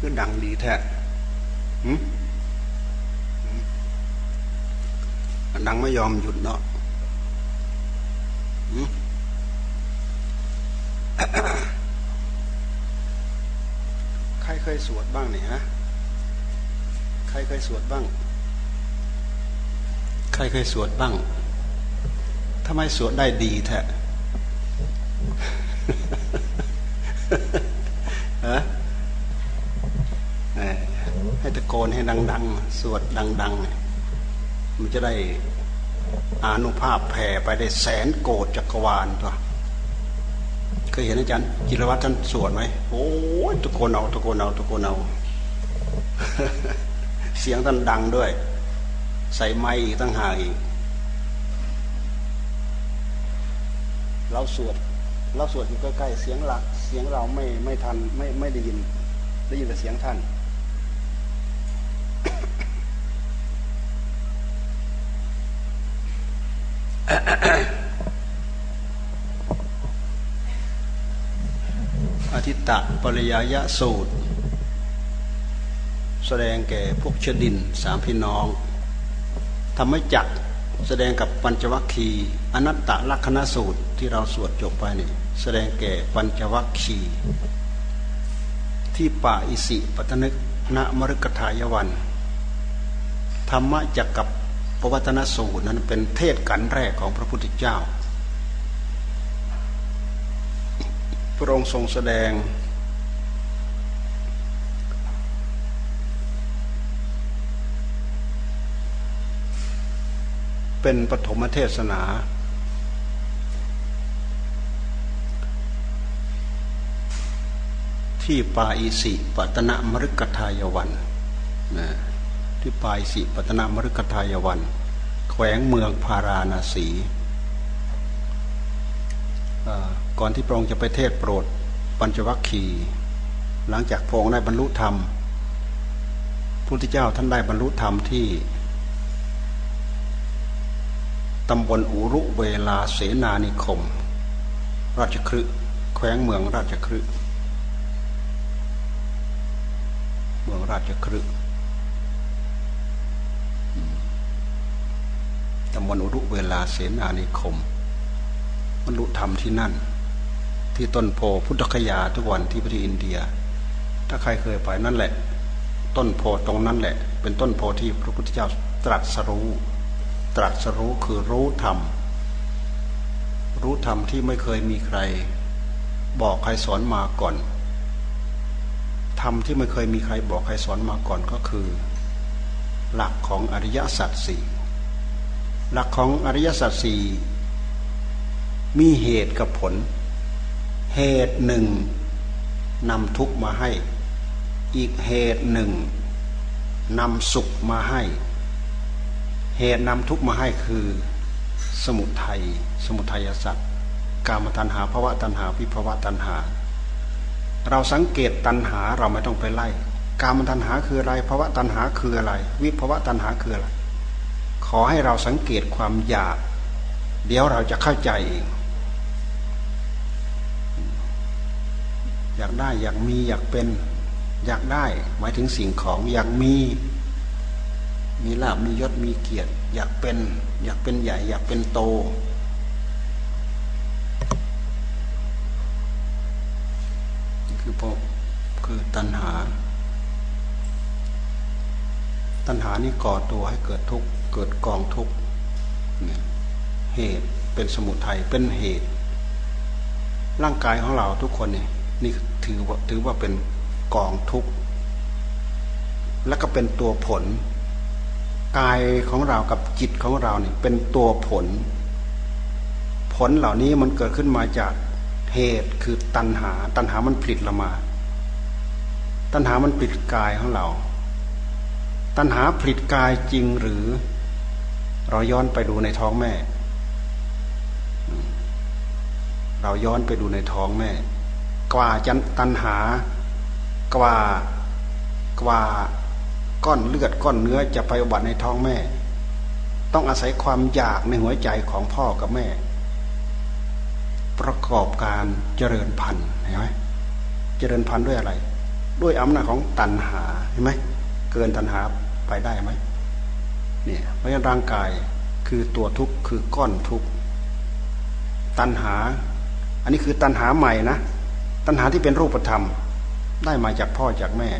ก็ดังดีแท้หืมดังไม่ยอมหยุดเนาะใครเคยสวดบ้างเนี่ยฮะ ใครเคยสวดบ้าง ใครเคยสวดบ้างทำไมสวดได้ดีแท้ฮะ ให้ตะโกนให้ดัง ๆ สวดดังๆ มันจะได้อานุภาพแผ่ไปได้แสนโกดจักรวาลตัวเคยเห็นอาจารย์จิรวัตรท่านสวดไหมโอ้ยตะโกนเอาตะโกนเอาตะโกนเอาเสียงท่านดังด้วย ใส่ไม้อีกตั้งหากอีกเราสวดเราสวดอยู่ใกล้ๆเสียงละเสียงเราไม่ไม่ทันไม่ไม่ได้ยิน ได้ยินแต่เสียงท่าน อธิตะปริยายะสูตร แสดงแก่พวกชดินสามพี่น้องทำให้จักแสดงกับปัญจวัคคีอนัตตลักษณสูตรที่เราสวดจบไปนี่แสดงแก่ปัญจวัคคีที่ป่าอิสิปตนึกณมรุกทายวัน ธรรมะจักกับ ปวัตนสูตรนั้นเป็นเทศกันแรกของพระพุทธเจ้า พระองค์ทรงแสดง เป็นปฐมเทศนา ที่ปาอิสิปตนมฤกทายวันนะ ที่ปายสิปัตนามฤคทายวัน แขวงเมืองพาราณสีก่อนที่พระองค์จะไปเทศโปรดปัญจวัคคีหลังจากพระองค์ได้บรรลุธรรมพุทธเจ้าท่านได้บรรลุธรรมที่ตำบลอุรุเวลาเสนานิคม ราชครึแขวงเมืองราชครึเมืองราชครึ ตำบลอุรุเวลาเสนานิคมบรรลุธรรมที่นั่น ที่ต้นโพพุทธคยาทุกวันที่ประเทศอินเดีย ถ้าใครเคยไปนั่นแหละ ต้นโพตรงนั้นแหละ เป็นต้นโพที่พระพุทธเจ้าตรัสรู้ ตรัสรู้คือรู้ธรรม รู้ธรรมที่ไม่เคยมีใคร บอกใครสอนมาก่อนธรรมที่ไม่เคยมีใครบอกใครสอนมาก่อนก็คือ หลักของอริยสัจสี่ หลักของอริยสัจสี่มีเหตุกับผล เหตุหนึ่งนำทุกมาให้ อีกเหตุหนึ่งนำสุขมาให้ เหตุนำทุกมาให้คือ สมุทัยสมุทัยสัตว์กามตัณหาภวะตัณหาวิภวะตัณหา เราสังเกตตัณหาเราไม่ต้องไปไล่ กามตัณหาคืออะไรภวะตัณหาคืออะไร วิภวะตัณหาคืออะไร ขอให้เราสังเกตความอยาก เดี๋ยวเราจะเข้าใจเองอยากได้อยากมีอยากเป็นอยากได้ หมายถึงสิ่งของอยากมี มีลาบมียศมีเกียรติ อยากเป็น อยากเป็นใหญ่ อยากเป็นโต คือพบคือตัณหา ตัณหานี่ก่อตัวให้เกิดทุกข์ เกิดกองทุกข์เหตุเป็นสมุทัยเป็นเหตุ ร่างกายของเราทุกคนนี่นี่ถือว่าถือว่าเป็นกองทุกข์และก็เป็นตัวผล กายของเรากับจิตของเราเนี่เป็นตัวผล ผลเหล่านี้มันเกิดขึ้นมาจากเหตุคือตัณหา ตัณหามันผลิตละมา ตัณหามันผลิตกายของเรา ตัณหาผลิตกายจริงหรือ เราย้อนไปดูในท้องแม่ เราย้อนไปดูในท้องแม่ กว่าจันตันหา กว่ากว่าก้อนเลือดก้อนเนื้อจะไปอุบัติในท้องแม่ ต้องอาศัยความอยากในหัวใจของพ่อกับแม่ ประกอบการเจริญพันธุ์เห็นไหมเจริญพันธุ์ด้วยอะไร ด้วยอำนาจของตัณหาเห็นไหมเกินตัณหาไปได้ไหม เนี่ยเพราะฉะนั้นร่างกายคือตัวทุกข์คือก้อนทุกข์ตัณหา อันนี้คือตัณหาใหม่นะตัณหาที่เป็นรูปธรรม ได้มาจากพ่อจากแม่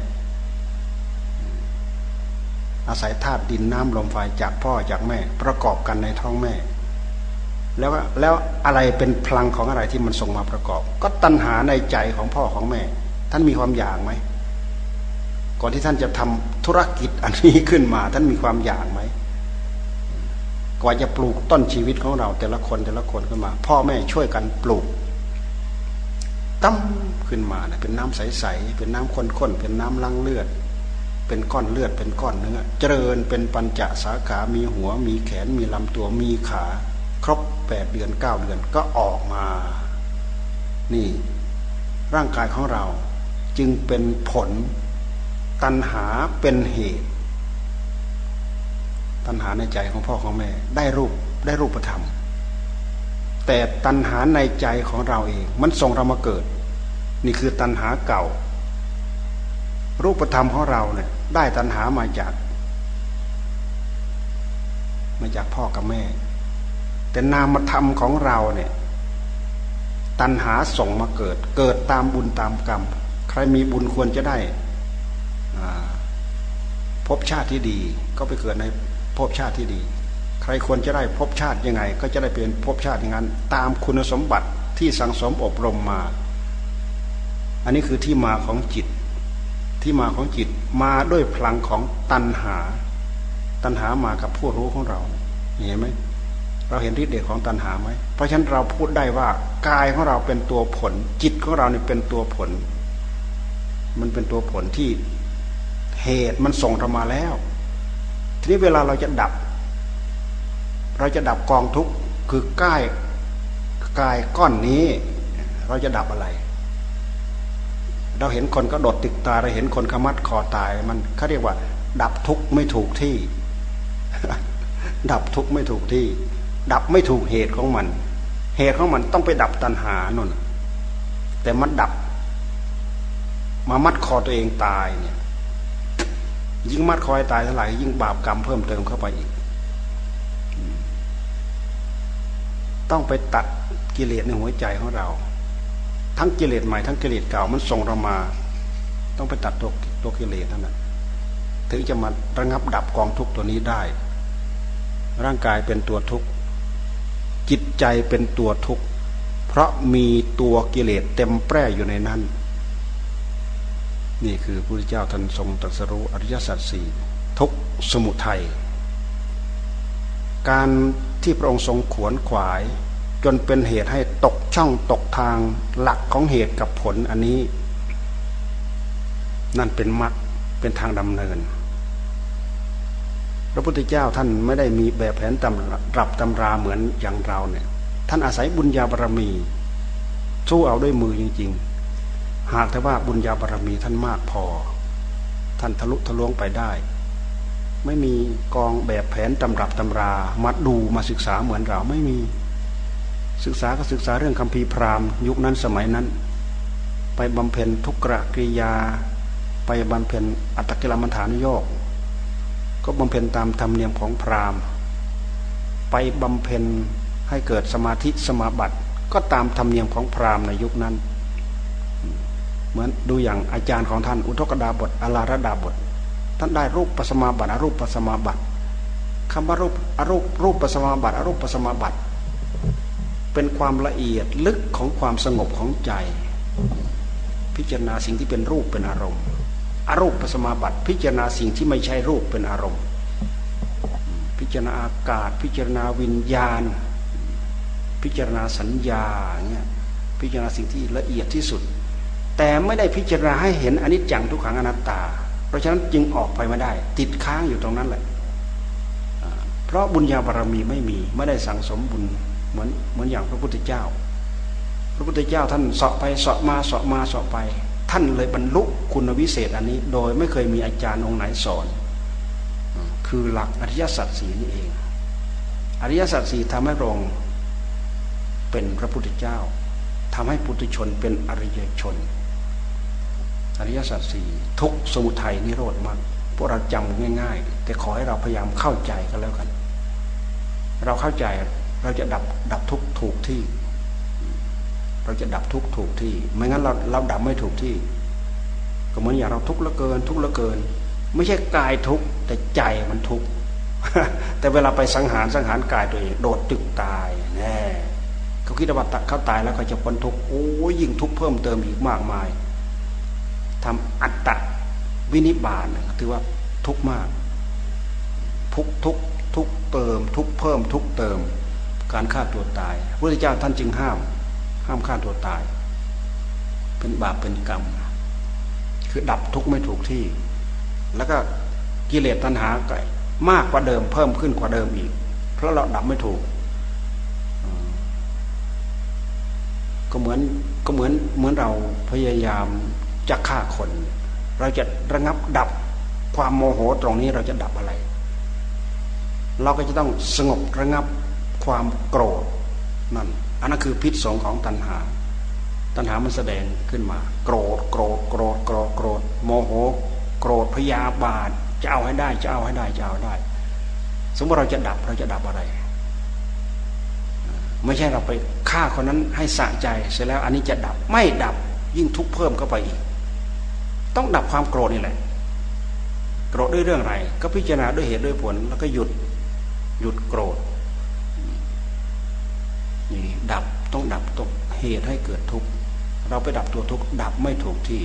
อาศัยธาตุดินน้ำลมไฟจากพ่อจากแม่ ประกอบกันในท้องแม่ แล้วแล้วอะไรเป็นพลังของอะไรที่มันส่งมาประกอบ ก็ตัณหาในใจของพ่อของแม่ ท่านมีความอยากไหม ก่อนที่ท่านจะทำธุรกิจอันนี้ขึ้นมา ท่านมีความอยากไหมกว่าจะปลูกต้นชีวิตของเรา แต่ละคนแต่ละคนขึ้นมา พ่อแม่ช่วยกันปลูกตั้มขึ้นมาเนะเป็นน้ำใสๆเป็นน้ำข้นๆเป็นน้ำลังเลือด เป็นก้อนเลือดเป็นก้อนเนื้อเจริญเป็นปัญจสาขามีหัว มีแขนมีลำตัวมีขา ครบแปดเดือนเก้าเดือนก็ออกมา นี่ ร่างกายของเราจึงเป็นผล ตัณหาเป็นเหตุ ตัณหาในใจของพ่อของแม่ ได้รูปได้รูปธรรม แต่ตัณหาในใจของเราเอง มันส่งเรามาเกิด นี่คือตัณหาเก่า รูปธรรมของเราเนี่ย ได้ตัณหามาจาก มาจากพ่อกับแม่ แต่นามธรรมของเราเนี่ย ตัณหาส่งมาเกิด เกิดตามบุญตามกรรม ใครมีบุญควรจะได้ พบชาติที่ดีก็ไปเกิดในพบชาติที่ดี ใครควรจะได้พบชาติยังไง ก็จะได้เป็นพบชาติอย่างนั้น ตามคุณสมบัติที่สังสมอบรมมา อันนี้คือที่มาของจิต ที่มาของจิตมาด้วยพลังของตัณหา ตัณหามากับผู้รู้ของเราเห็นไหมเราเห็นฤทธิ์เดชของตัณหาไหม เพราะฉะนั้นเราพูดได้ว่ากายของเราเป็นตัวผล จิตของเราเนี่ยเป็นตัวผล มันเป็นตัวผลที่ เหตุมันส่งเรามาแล้ว ทีนี้เวลาเราจะดับ เราจะดับกองทุกข์คือกายกายก้อนนี้ เราจะดับอะไร เราเห็นคนก็โดดติดตาเราเห็นคนขมัดคอตายมันเขาเรียกว่า ดับทุกข์ไม่ถูกที่ ดับทุกข์ไม่ถูกที่ ดับไม่ถูกเหตุของมัน เหตุของมันต้องไปดับตัณหานนแต่มันดับ มามัดคอตัวเองตายเนี่ย ยิ่งมัดคอยตายเท่าไหร่ยิ่งบาปกรรมเพิ่มเติมเข้าไปอีก ต้องไปตัดกิเลสในหัวใจของเรา ทั้งกิเลสใหม่ทั้งกิเลสเก่ามันส่งเรามา ต้องไปตัดตัวตัวกิเลสนั่นแหละถึงจะมาระงับดับกองทุกตัวนี้ได้ ร่างกายเป็นตัวทุกข์จิตใจเป็นตัวทุกข์เพราะมีตัวกิเลสเต็มแปร่อยู่ในนั้น นี่คือพระพุทธเจ้าท่านทรงตรัสรู้อริยสัจสี่ทุกสมุทัยการที่พระองค์ทรงขวนขวาย จนเป็นเหตุให้ตกช่องตกทางหลักของเหตุกับผลอันนี้ นั่นเป็นมรรคเป็นทางดำเนิน พระพุทธเจ้าท่านไม่ได้มีแบบแผนตำรับตำราเหมือนอย่างเราเนี่ย ท่านอาศัยบุญญาบารรมี สู้เอาด้วยมือจริง ๆ หากแต่ว่าบุญญาบารรมีท่านมากพอ ท่านทะลุทะลวงไปได้ ไม่มีกองแบบแผนตำรับตำรามาดูมาศึกษาเหมือนเราไม่มีศึกษาก็ศึกษาเรื่องคำพีพราหมณ์ ยุคนั้นสมัยนั้น ไปบำเพ็ญทุกกรกิริยา ไปบำเพ็ญอัตตกิลมัฐานโยก ก็บำเพ็ญตามธรรมเนียมของพราหมณ์ ไปบำเพ็ญให้เกิดสมาธิสมาบัติ ก็ตามธรรมเนียมของพราหมณ์ในยุคนั้น เหมือนดูอย่างอาจารย์ของท่านอุทกดาบทอลาระดาบท ท่านได้รูปปัสมาบัติอรูปปัสมาบัติคำว่ารูปอรูปรูปปัสมาบัติอรูปปัสมาบัติเป็นความละเอียดลึกของความสงบของใจ พิจารณาสิ่งที่เป็นรูปเป็นอารมณ์อรูปปัสมาบัติพิจารณาสิ่งที่ไม่ใช่รูปเป็นอารมณ์ พิจารณาอากาศ พิจารณาวิญญาณ พิจารณาสัญญาเนี่ยพิจารณาสิ่งที่ละเอียดที่สุด แต่ไม่ได้พิจารณาให้เห็นอนิจจังทุกขังอนัตตา เพราะฉะนั้นจึงออกไปไม่ได้ ติดค้างอยู่ตรงนั้นแหละเพราะบุญญาบารมีไม่มีไม่ได้สั่งสมบุญเหมือนเหมือนอย่างพระพุทธเจ้า พระพุทธเจ้าท่านสอบไปสอบมาสอบมาสอบไป ท่านเลยบรรลุคุณวิเศษอันนี้ โดยไม่เคยมีอาจารย์องค์ไหนสอน คือหลักอริยสัจสีนี่เอง อริยสัจสีทำให้รองเป็นพระพุทธเจ้าทำให้ปุถุชนเป็นอริยชน อริยสัจสี่ทุกสมุทัยนิโรธมากพวกเราจำง่าย ๆ แต่ขอให้เราพยายามเข้าใจกันแล้วกัน เราเข้าใจเราจะดับดับทุกถูกที่ เราจะดับทุกถูกที่ ไม่งั้นเราเราดับไม่ถูกที่ ก็เหมือนอย่างเราทุกข์ละเกิน ทุกข์ละเกิน ไม่ใช่กายทุกข์แต่ใจมันทุกข์แต่เวลาไปสังหารสังหารกายตัวเองโดดตึกตายแน่เขาคิดว่าตัดเขาตายแล้วเขาจะพ้นทุกข์โอ้ยิ่งทุกข์เพิ่มเติมอีกมากมาย ทำอัตตะวินิบาตถือว่าทุกข์มาก ทุกทุกทุกเติม ทุกเพิ่ม ทุกเติม การฆ่าตัวตายพระพุทธเจ้าท่านจึงห้าม ห้ามฆ่าตัวตาย เป็นบาปเป็นกรรม คือดับทุกข์ไม่ถูกที่ แล้วก็กิเลสตัณหาก่มากกว่าเดิม เพิ่มขึ้นกว่าเดิมอีก เพราะเราดับไม่ถูก ก็เหมือนก็เหมือนเหมือนเราพยายาม จะฆ่าคน เราจะระงับดับความโมโหตรงนี้เราจะดับอะไร เราก็จะต้องสงบระงับความโกรธนั่นอันนั้นคือพิษสงของตัณหา ตัณหามันแสดงขึ้นมา โกรธ โกรธ โกรธ โกรธ โกรธ โมโห โกรธพยาบาท จะเอาให้ได้ จะเอาให้ได้ จะเอาได้ สมมติเราจะดับ เราจะดับอะไร ไม่ใช่เราไปฆ่าคนนั้นให้สะใจ เสร็จแล้วอันนี้จะดับ ไม่ดับ ยิ่งทุกข์เพิ่มเข้าไปอีก ต้องดับความโกรธนี่แหละโกรธด้วยเรื่องอะไร ก็พิจารณาด้วยเหตุด้วยผล แล้วก็หยุดหยุดโกรธนี่ดับต้องดับตกเหตุให้เกิดทุกข์เราไปดับตัวทุกข์ดับไม่ถูกที่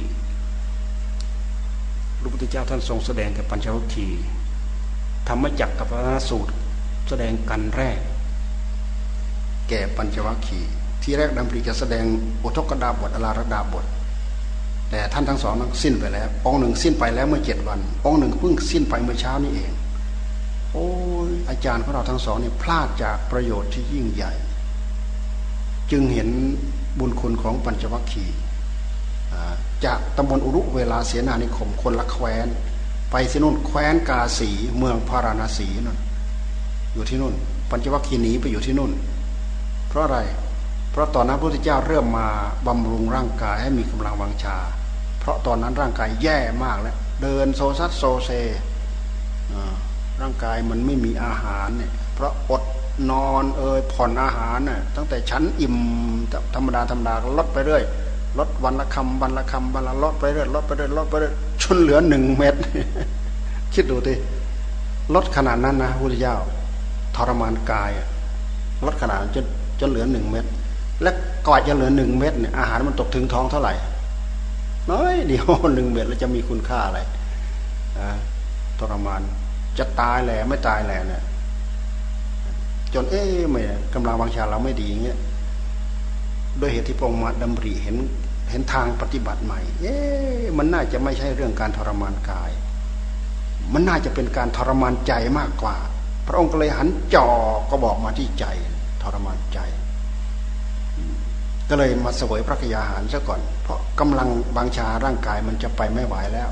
พระพุทธเจ้าท่านทรงแสดงกับปัญจวัคคีย์ธรรมจักรกับพระสูตร แสดงกันแรก แก่ปัญจวัคคีย์ที่แรกดำริจะแสดงอุทกดาบทอลารดาบท แต่ท่านทั้งสองนั้นสิ้นไปแล้ว องหนึ่งสิ้นไปแล้วเมื่อเจ็ดวัน องหนึ่งเพิ่งสิ้นไปเมื่อเช้านี้เอง โอ้ยอาจารย์ของเราทั้งสองเนี่ยพลาดจากประโยชน์ที่ยิ่งใหญ่ จึงเห็นบุญคุณของปัญจวัคคีย์จากตำบลอุรุเวลาเสนานิคมคนละแคว้น ไปที่นู่นแคว้นกาสีเมืองพาราณสีนั่นอยู่ที่นู่น ปัญจวัคคีย์หนีไปอยู่ที่นู่น เพราะอะไร เพราะตอนนั้นพระพุทธเจ้าเริ่มมาบำรุงร่างกายให้มีกำลังวังชา เพราะตอนนั้นร่างกายแย่มากแล้ว เดินโซซัดโซเซร่างกายมันไม่มีอาหารเนี่ยเพราะอดนอนเอ่ยผ่อนอาหารน่ะตั้งแต่ฉันอิ่มธรรมดาธรรมดาลดไปเรื่อยลดวันละคำวันละคำวันละลดไปเรื่อยลดไปเรื่อยลดไปเรื่อยจนเหลือหนึ่งเม็ดคิดดูดิลดขนาดนั้นนะพุทธเจ้าทรมานกายลดขนาดจนจนเหลือหนึ่งเม็ดและก่อนจะเหลือหนึ่งเม็ดเนี่ยอาหารมันตกถึงท้องเท่าไหร่ น้อยเดียวหนึ่งเม็ดแล้วจะมีคุณค่าอะไรทรมาน จะตายแหละไม่ตายแหละเนี่ยจนเอ๊ะไม่กำลังวังชาเราไม่ดีอย่างเงี้ยด้วยเหตุที่พระองค์มาดำริเห็นเห็นทางปฏิบัติใหม่ เอ๊ะมันน่าจะไม่ใช่เรื่องการทรมานกาย มันน่าจะเป็นการทรมานใจมากกว่า พระองค์ก็เลยหันจอก็บอกมาที่ใจ ทรมานใจ ก็เลยมาสวยพระกยาหารซะก่อน เพราะกำลังบางชาร่างกายมันจะไปไม่ไหวแล้ว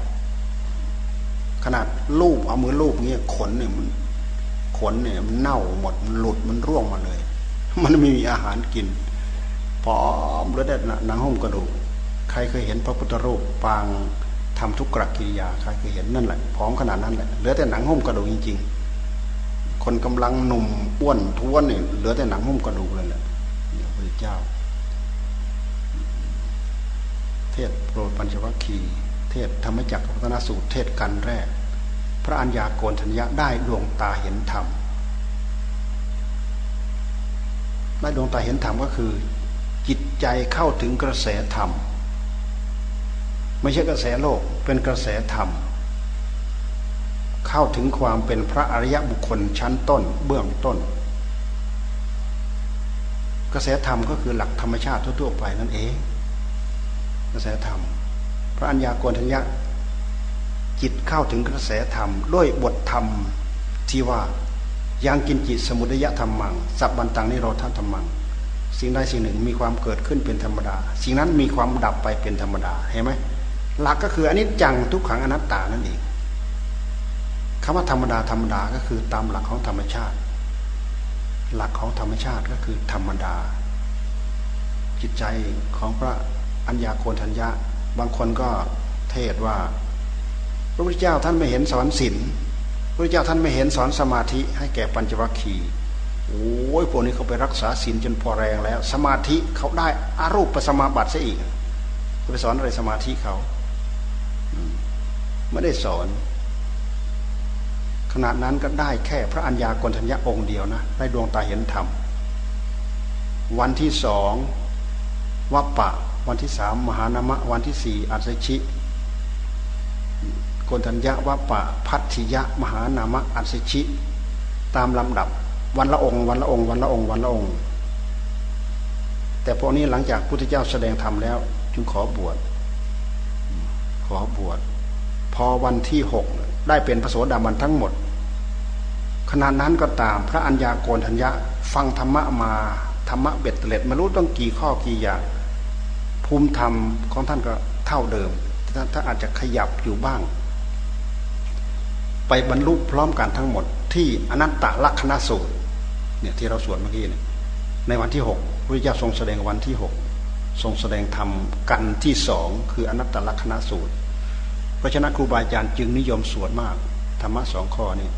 ขนาดลูบเอามือลูบเงี้ยขนเนี่ยมันขนเนี่ยมันเน่าหมดมันหลุดมันร่วงมาเลย มันไม่มีอาหารกินผอมแล้วได้หนังหุ้มกระดูกใครเคยเห็นพระพุทธรูปปางทำทุกกรกิริยาใครเคยเห็นนั่นแหละพร้อมขนาดนั้นแหละเหลือแต่หนังหุ้มกระดูกจริง ๆ คนกำลังหนุ่มอ้วนท้วนเนี่ยเหลือแต่หนังหุ้มกระดูกเลยแหละพระพุทธเจ้า เท ศโปรดปัญจวัคคีย์เทศธรรมจักรพัฒนสูตรเทศกันแรก พระอัญญาโกณทัญญะได้ดวงตาเห็นธรรมได้ดวงตาเห็นธรรมก็คือ จิตใจเข้าถึงกระแสธรรม ไม่ใช่กระแสโลกเป็นกระแสธรรม เข้าถึงความเป็นพระอริยบุคคลชั้นต้น เบื้องต้น กระแสธรรมก็คือหลักธรรมชาติทั่วๆไปนั่นเอง กระแสธรรม พระัญญาโกณทัญญะจิตเข้าถึงกระแสธรรม ด้วยบทธรรมที่ว่ายังกินจิตสมุทัยธรรมังสับบันตังนิโรธธรรมัง สิ่งใดสิ่งหนึ่งมีความเกิดขึ้นเป็นธรรมดา สิ่งนั้นมีความดับไปเป็นธรรมดาเห็นไหมหลักก็คืออันนี้จังทุกขังอนัตตานั่นเองคำว่าธรรมดาธรรมดาก็คือตามหลักของธรรมชาติ หลักของธรรมชาติก็คือธรรมดา จิตใจของพระ อัญญาโกณทัญญะ บางคนก็เทศว่า พระพุทธเจ้าท่านไม่เห็นสอนศีลพระพุทธเจ้าท่านไม่เห็นสอนสมาธิให้แก่ปัญจวัคคีย์โอ้ยพวกนี้เขาไปรักษาศีลจนพอแรงแล้ว สมาธิเขาได้อารูปปสมาบัติซะอีกจะไปสอนอะไรสมาธิเขาไม่ได้สอน ขนาดนั้นก็ได้แค่พระัญญากรทัญญาองค์เดียวนะได้ดวงตาเห็นธรรมวันที่สองวัปปะ วันที่สามมหานามะ วันที่สี่อัศชิโกนทัญญาวัปะพัทธิยะ มหานามะอัศชิ ตามลำดับวันละองค์ วันละองค์ วันละองค์ วันละองค์ แต่พวกนี้หลังจากพุทธเจ้าแสดงธรรมแล้ว จึงขอบวช ขอบวช พอวันที่หกได้เป็นพระโสดาบันทั้งหมดขณะนั้นก็ตามพระัญญาโกณทัญญะ ฟังธรรมะมาธรรมะเบ็ดเตล็ดไมารู้ต้องกี่ข้อกี่อย่าง ภูมิธรรมของท่านก็เท่าเดิมถ้าอาจจะขยับอยู่บ้าง ไปบรรลุพร้อมกันทั้งหมด ที่อนัตตลักษณสูตรเนี่ยที่เราสวดเมื่อกี้เนี่ยในวันที่หกพระเจ้าทรงแสดงวันที่หกทรงแสดงธรรมกันที่สองคืออนัตตลักษณสูตร เพราะฉะนั้นครูบาอาจารย์จึงนิยมสวดมาก ธรรมะสองข้อนี้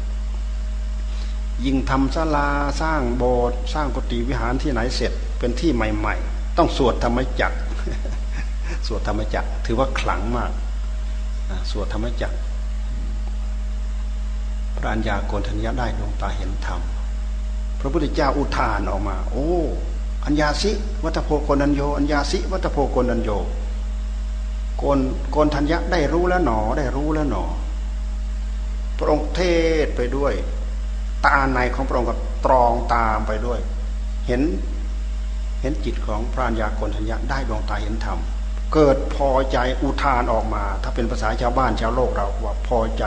ยิ่งทำศาลาสร้างโบสถ์สร้างกุฏิวิหารที่ไหนเสร็จเป็นที่ใหม่ ๆ ต้องสวดธรรมจัก สวดธรรมจักถือว่าขลังมากสวดธรรมจักพระัญญาโกณทัญญาได้ดวงตาเห็นธรรมพระพุทธเจ้าอุทานออกมา โอ้ อัญญาสิวัตโพโกนัญโย อัญญาสิวัตโพโกนัญโยโกนโกนทัญญะได้รู้แล้วหนอ ได้รู้แล้วหนอ พระองค์เทศไปด้วย ตาในของพระองค์ก็ตรองตามไปด้วย เห็นเห็นจิตของพระัญาโกนทัญญะได้ดวงตาเห็นธรรม เกิดพอใจอุทานออกมา ถ้าเป็นภาษาชาวบ้านชาวโลกเราว่าพอใจ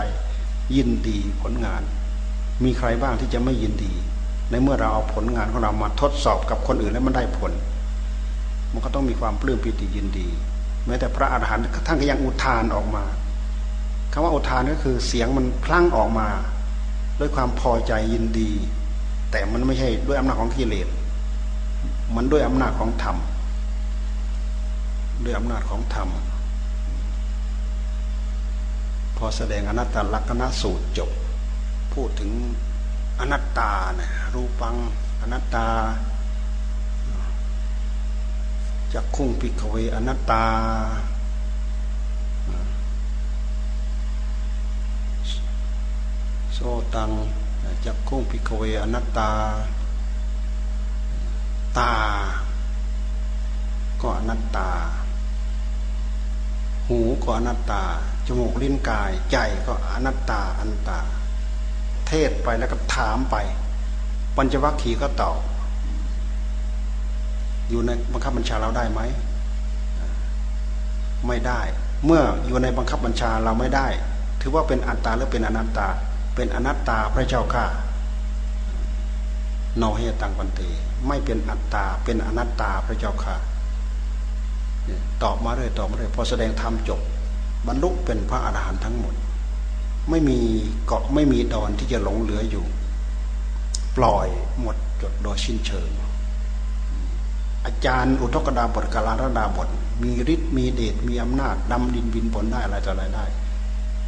ยินดีผลงาน มีใครบ้างที่จะไม่ยินดี ในเมื่อเราเอาผลงานของเรามาทดสอบกับคนอื่นแล้วมันได้ผล มันก็ต้องมีความปลื้มปิติยินดี แม้แต่พระอาหารหันต์ท่านก็ยังอุทานออกมาคำว่าอุทานก็คือเสียงมันพลั่งออกมา ด้วยความพอใจยินดี แต่มันไม่ใช่ด้วยอำนาจของกิเลสมันด้วยอำนาจของธรรม ด้วยอำนาจของธรรม พอแสดงอนัตตลักษณะสูตรจบ พูดถึงอนัตตาเนี่ยรูปังอนัตตาจักขุง ภิกขเวอนัตตา โสตังจักขุง ภิกขเวอนัตตา ตา ก็อนัตตา หูก็อนัตตา จมูกลิ้นกาย ใจก็อนัตตาอนัตตา เทศไปแล้วก็ถามไป ปัญจวัคคีย์ก็ตอบอยู่ในบังคับบัญชาเราได้ไหม ไม่ได้ เมื่ออยู่ในบังคับบัญชาเราไม่ได้ ถือว่าเป็นอัตตาหรือเป็นอนัตตา เป็นอนัตตาพระเจ้าข้าโนเฮตังปันเตไม่เป็นอัตตา เป็นอนัตตาพระเจ้าค่ะ ตอบมาเรื่อยตอบมาเรื่อยพอแสดงธรรมจบบรรลุเป็นพระอรหันต์ทั้งหมด ไม่มีเกาะไม่มีดอนที่จะหลงเหลืออยู่ ปล่อยหมดจดโดยสิ้นเชิง อาจารย์อุทกดาบทกาลารดาบท มีฤทธิ์มีเดชมีอำนาจดำดินบินบนได้อะไรต่ออะไรได้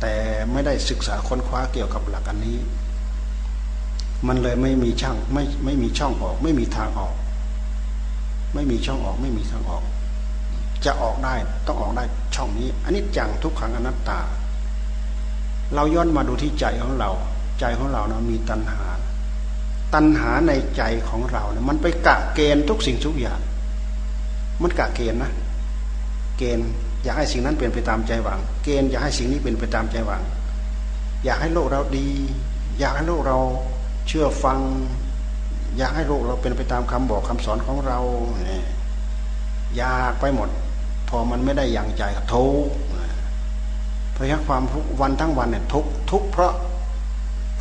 แต่ไม่ได้ศึกษาค้นคว้าเกี่ยวกับหลักอันนี้ มันเลยไม่มีช่องไม่ไม่มีช่องออก ไม่มีทางออก ไม่มีช่องออกไม่มีทางออก จะออกได้ต้องออกได้ช่องนี้อันนี้จังทุกขังอนัตตา เราย้อนมาดูที่ใจของเรา ใจของเรานะมีตัณหา ตัณหาในใจของเราเนี่ยมันไปกะเกณฑ์ทุกสิ่งทุกอย่าง มันกะเกณฑ์นะ เกณฑ์อยากให้สิ่งนั้นเป็นไปตามใจหวัง เกณฑ์อยากให้สิ่งนี้เป็นไปตามใจหวัง อยากให้โลกเราดี อยากให้โลกเราเชื่อฟัง อยากให้โลกเราเป็นไปตามคำบอกคำสอนของเรา อยากไปหมด พอมันไม่ได้อย่างใจก็ทุกข์เพราะฉะนั้นความทุกวันทั้งวันเนี่ยทุกทุกเพราะ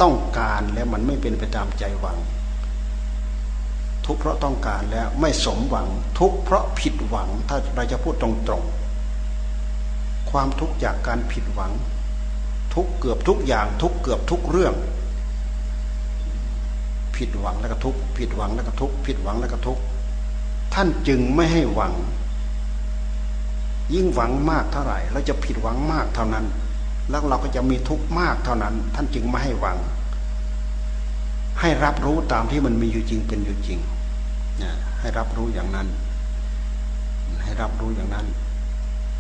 ต้องการแล้วมันไม่เป็นไปตามใจหวัง ทุกเพราะต้องการแล้วไม่สมหวัง ทุกเพราะผิดหวัง ถ้าเราจะพูดตรงๆ ความทุกข์จากการผิดหวัง ทุกเกือบทุกอย่างทุกเกือบทุกเรื่อง ผิดหวังแล้วก็ทุกผิดหวังแล้วก็ทุกผิดหวังแล้วก็ทุกท่านจึงไม่ให้หวัง ยิ่งหวังมากเท่าไหร่ เราจะผิดหวังมากเท่านั้น แล้วเราก็จะมีทุกข์มากเท่านั้น ท่านจึงไม่ให้หวัง ให้รับรู้ตามที่มันมีอยู่จริงเป็นอยู่จริงนะให้รับรู้อย่างนั้น ให้รับรู้อย่างนั้น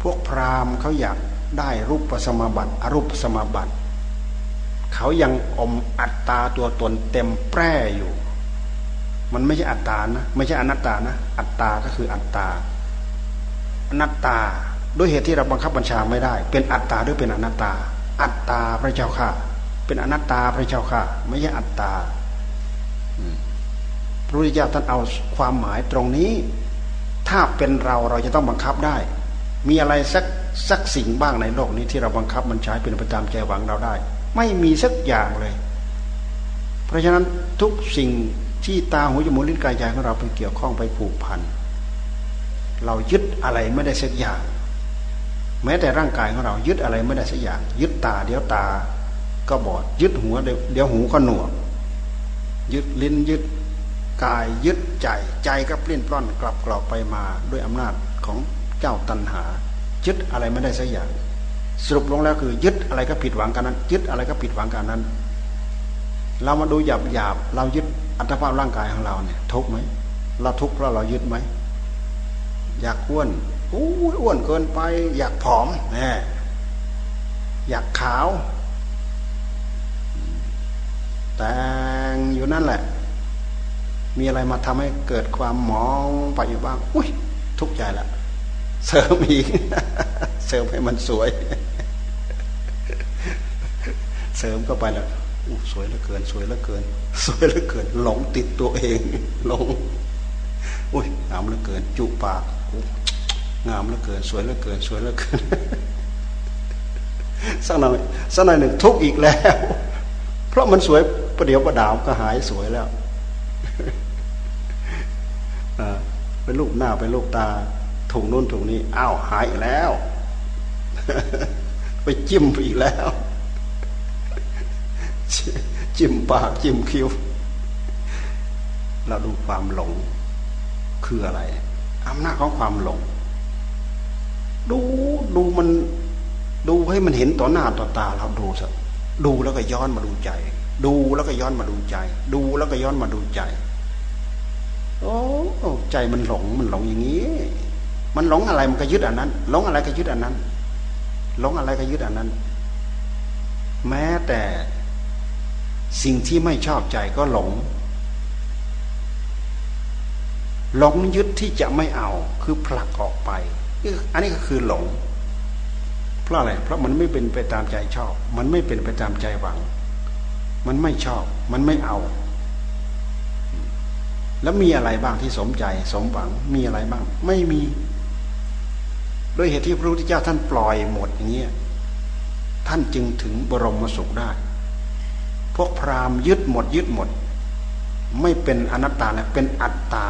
พวกพราหมณ์เขาอยากได้รูปสมบัติ อรูปสมบัติ เขายังอมอัตตาตัวตนเต็มแปร่อยู่ มันไม่ใช่อัตตานะ ไม่ใช่อนัตตานะ อัตตาก็คืออัตตา อนัตตา ด้วยเหตุที่เราบังคับบัญชาไม่ได้ เป็นอัตตาหรือเป็นอนัตตา อัตตาพระเจ้าค่ะ เป็นอนัตตาพระเจ้าค่ะ ไม่ใช่อัตตาพระพุทธเจ้าท่านเอาความหมายตรงนี้ ถ้าเป็นเราเราจะต้องบังคับได้ มีอะไรสักสักสิ่งบ้างในโลกนี้ที่เราบังคับมันใช้เป็นประจำใจหวังเราได้ ไม่มีสักอย่างเลย เพราะฉะนั้นทุกสิ่งที่ตาหูจมูกลิ้นกายใจของเราไปเกี่ยวข้องไปผูกพัน เรายึดอะไรไม่ได้สักอย่าง แม้แต่ร่างกายของเรายึดอะไรไม่ได้สักอย่าง ยึดตาเดี๋ยวตาก็บอด ยึดหัวเดี๋ยวหูก็หนวก ยึดลิ้นยึดกายยึดใจใจก็ปลิ้นปล้อนกลับกรอกไปมาด้วยอำนาจของเจ้าตัณหา ยึดอะไรไม่ได้สักอย่าง สรุปลงแล้วคือ ยึดอะไรก็ผิดหวังกันนั้น ยึดอะไรก็ผิดหวังกันนั้น เรามาดูหยาบหยาบเรายึดอัตภาพร่างกายของเราเนี่ยทุกไหมเราทุกเพราะเรายึดไหม อยากอ้วนอู้อ้วนเกินไป อยากผอมแหมอยากขาว แต่งอยู่นั่นแหละ มีอะไรมาทำให้เกิดความมองไปอยู่บ้าง อุ้ยทุกข์ใจละเสริมอีก เสริมให้มันสวย เสริมก็ไปแล้วสวยเหลือเกิน สวยเหลือเกิน สวยเหลือเกิน หลงติดตัวเอง หลง อุ้ยงามเหลือเกิน จุปาก งามเหลือเกิน สวยเหลือเกิน สวยเหลือเกินสักหน่อยสักหน่อยหนึ่งทุกอีกแล้ว เพราะมันสวยประเดี๋ยวประดาวก็หายสวยแล้วเป็นลูกหน้าเป็นลูกตาถุงนู้นถุงนี้อ้าวหายแล้ว ไปจิ้มอีกแล้ว จิ้มปากจิ้มคิ้วเราดูความหลงคืออะไรอำนาจของความหลง ดูดูมันดูให้มันเห็นต่อหน้าต่อตาเราดูสักดูแล้วก็ย้อนมาดูใจ ดูแล้วก็ย้อนมาดูใจ ดูแล้วก็ย้อนมาดูใจโอ้ใจมันหลงมันหลงอย่างนี้ มันหลงอะไรมันก็ยึดอันนั้น หลงอะไรก็ยึดอันนั้น หลงอะไรก็ยึดอันนั้น แม้แต่สิ่งที่ไม่ชอบใจก็หลง หลงยึดที่จะไม่เอาคือผลักออกไป อันนี้ก็คือหลง เพราะอะไร เพราะมันไม่เป็นไปตามใจชอบ มันไม่เป็นไปตามใจหวัง มันไม่ชอบ มันไม่เอา แล้วมีอะไรบ้างที่สมใจ สมหวัง มีอะไรบ้าง ไม่มี ด้วยเหตุที่พระพุทธเจ้าท่านปล่อยหมดอย่างนี้ท่านจึงถึงบรมสุขได้ พวกพราหมณ์ยึดหมด ยึดหมด ไม่เป็นอนัตตาแล้วเป็นอัตตา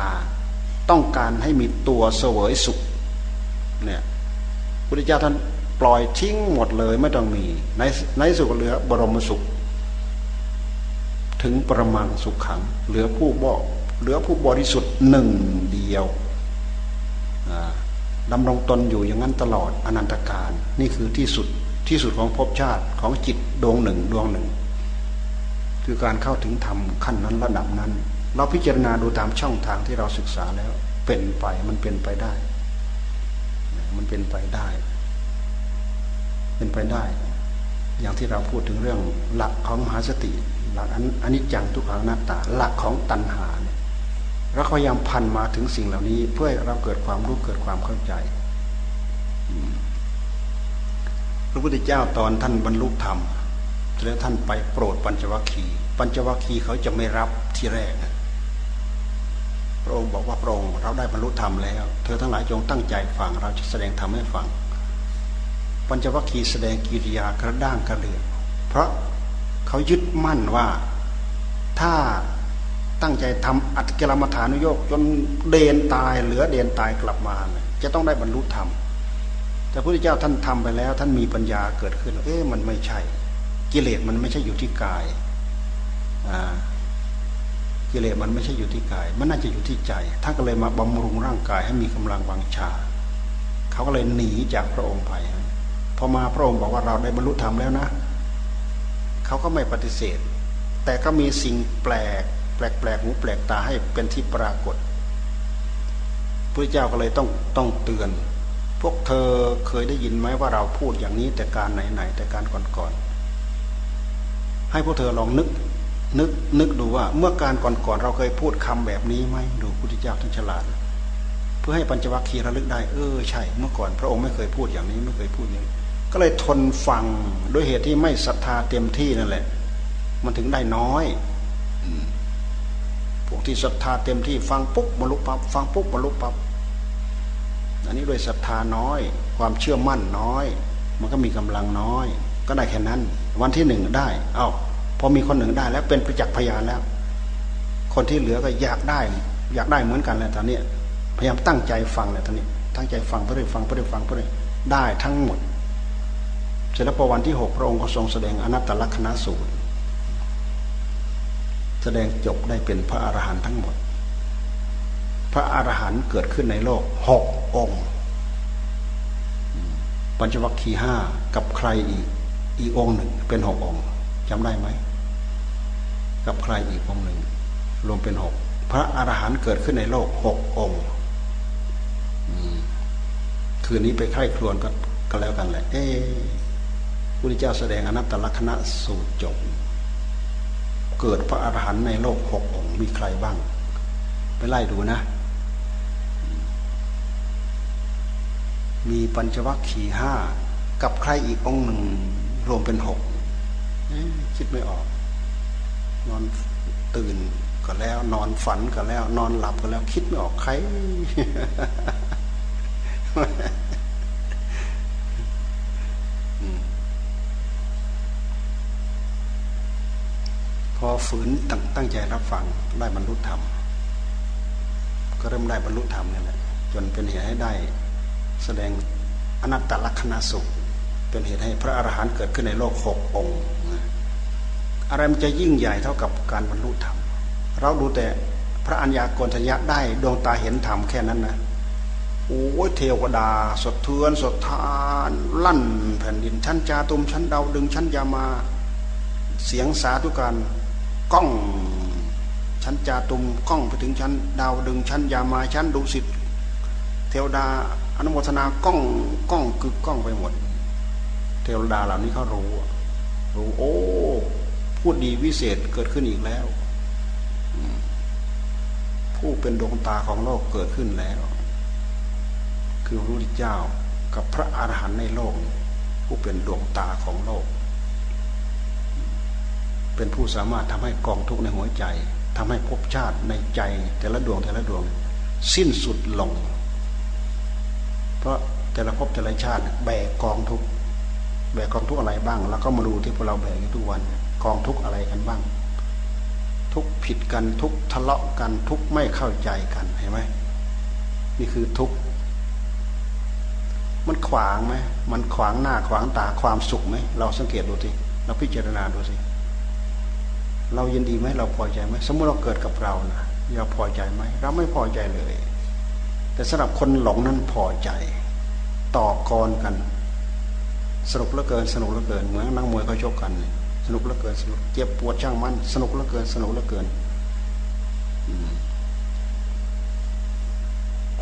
ต้องการให้มีตัวเสวยสุข เนี่ยพุทธเจ้าท่านปล่อยทิ้งหมดเลยไม่ต้องมี ในในสุขเหลือบรมสุข ถึงประมังสุขขัง เหลือผู้บ่เหลือผู้บริสุทธิ์หนึ่งเดียวดำรงตนอยู่อย่างนั้นตลอดอนันตการนี่คือที่สุดที่สุดของภพชาติของจิตดวงหนึ่งดวงหนึ่ง คือการเข้าถึงธรรมขั้นนั้นระดับนั้น เราพิจารณาดูตามช่องทางที่เราศึกษาแล้วเป็นไปมันเป็นไปได้ มันเป็นไปได้ เป็นไปได้ อย่างที่เราพูดถึงเรื่องหลักของมหาสติ หลักอันนี้จังทุกขังนัตตา หลักของตัณหาเราพยายามพันมาถึงสิ่งเหล่านี้ เพื่อเราเกิดความรู้เกิดความเข้าใจพระพุทธเจ้าตอนท่านบรรลุธรรมแล้วท่านไปโปรดปัญจวัคคีย์ปัญจวัคคีย์เขาจะไม่รับที่แรก พระองค์บอกว่าพระองค์เราได้บรรลุธรรมแล้ว เธอทั้งหลายจงตั้งใจฟังเราจะแสดงธรรมให้ฟัง ปัญจวัคคีย์แสดงกิริยากระด้างกระเดือกเพราะเขายึดมั่นว่าถ้าตั้งใจทำอัตกิลมัฐานุโยกจนเดนตายเหลือเดนตายกลับมาจะต้องได้บรรลุธรรมแต่พระพุทธเจ้าท่านทำไปแล้ว ท่านมีปัญญาเกิดขึ้น เอ๊ะมันไม่ใช่ กิเลสมันไม่ใช่อยู่ที่กายอ่า กิเลสมันไม่ใช่อยู่ที่กาย มันน่าจะอยู่ที่ใจ ท่านก็เลยมาบำรุงร่างกายให้มีกำลังวังชา เขาก็เลยหนีจากพระองค์ไป พอมาพระองค์บอกว่าเราได้บรรลุธรรมแล้วนะ เขาก็ไม่ปฏิเสธ แต่ก็มีสิ่งแปลก แปลกแปลกหูแปลกตาให้เป็นที่ปรากฏพระเจ้าก็เลยต้องต้องเตือน พวกเธอเคยได้ยินไหมว่าเราพูดอย่างนี้แต่การไหนๆแต่การก่อนๆให้พวกเธอลองนึก นึกนึกดูว่าเมื่อการก่อนๆเราเคยพูดคำแบบนี้ไหมดูพุทธเจ้าท่านฉลาด เพื่อให้ปัญจวัคคีย์ระลึกได้ เออใช่ เมื่อก่อนพระองค์ไม่เคยพูดอย่างนี้ไม่เคยพูดอย่างนี้ก็เลยทนฟังด้วยเหตุที่ไม่ศรัทธาเต็มที่นั่นแหละ มันถึงได้น้อยพวกที่ศรัทธาเต็มที่ฟังปุ๊บบรรลุปั๊บฟังปุ๊บบรรลุปั๊บอันนี้ด้วยศรัทธาน้อย ความเชื่อมั่นน้อย มันก็มีกำลังน้อย ก็ได้แค่นั้น วันที่หนึ่งได้ เอา้า อมีคนหนึ่งได้แล้วเป็นประจักษ์พยานแล้ว คนที่เหลือก็อยากได้ อยากได้เหมือนกันแหละตอนนี้พยายามตั้งใจฟังเลยตอนนี้ตั้งใจฟังเพื่อฟังเพื่อฟังเพื่อได้ทั้งหมดเสร็จแล้วพอวันที่หกพระองค์ก็ทรงแสดงอนัตตลักษณสูตร แสดงจบได้เป็นพระอรหันต์ทั้งหมด พระอรหันต์เกิดขึ้นในโลกหกองค์ปัญจวัคคีย์ห้ากับใครอีกอีองหนึ่งเป็นหกองจำได้ไหม กับใครอีกองหนึ่ง รวมเป็นหกพระอรหันต์เกิดขึ้นในโลกหกองค์คืนนี้ไปไข้ครวนก็ก็แล้วกันแหละ เอ๊พระเจ้าแสดงอนัตตลกณะสูตรจบ เกิดพระอรหันต์ในโลกหกองค์มีใครบ้าง ไปไล่ดูนะ มีปัญจวัคคีย์ห้ากับใครอีกองหนึ่ง รวมเป็นหกคิดไม่ออก นอนตื่นก็แล้ว นอนฝันก็แล้ว นอนหลับก็แล้ว คิดไม่ออกใครพอฝืนตั้งตั้งใจรับฟังได้บรรลุธรรม ก็เริ่มได้บรรลุธรรมนี่แหละจนเป็นเหตุให้ได้ แสดงอนัตตลักษณะสุข เป็นเหตุให้พระอรหันต์เกิดขึ้นในโลกหกองค์ อะไรมันจะยิ่งใหญ่เท่ากับการบรรลุธรรม เราดูแต่พระอัญญากรทยะได้ดวงตาเห็นธรรมแค่นั้นนะโอ้ยเทวดา สดเทือน สดทาน ลั่น แผ่นดินชั้นจาตุมชั้นดาวดึงชั้นยามา เสียงสาธุการก้องชั้นจาตุมก้องไปถึงชั้น ดาวดึงชั้นยามาชั้นดุสิตเทวดาอนุโมทนาก้องก้องคือก้องไปหมด เทวดาเหล่านี้เขารู้รู้โอ้ ผู้ดีวิเศษเกิดขึ้นอีกแล้ว ผู้เป็นดวงตาของโลกเกิดขึ้นแล้ว คือพระพุทธเจ้ากับพระอรหันต์ในโลก ผู้เป็นดวงตาของโลก เป็นผู้สามารถทำให้กองทุกข์ในหัวใจทำให้ภพชาติในใจ แต่ละดวงแต่ละดวง สิ้นสุดลง เพราะแต่ละภพแต่ละชาติแบกกองทุกข์แบกกองทุกข์อะไรบ้าง แล้วก็มาดูที่พวกเราแบกอยู่ทุกวัน กองทุกอะไรกันบ้าง ทุกผิดกันทุกทะเลาะกันทุกไม่เข้าใจกันเห็นไหมนี่คือทุกมันขวางไหมมันขวางหน้าขวางตาความสุขไหมเราสังเกตดูสิเราพิจารณาดูสิเรายินดีไหมเราพอใจไหมสมมติเราเกิดกับเรานะเราพอใจไหมเราไม่พอใจเลย แต่สำหรับคนหลงนั้นพอใจ ต่อกรกันสนุกเหลือเกินสนุกเหลือเกินเหมือนนักมวยเขาชกกันเลย สนุกเหลือเกินสนุกเจ็บปวดช่างมัน สนุกเหลือเกิน สนุกเหลือเกิน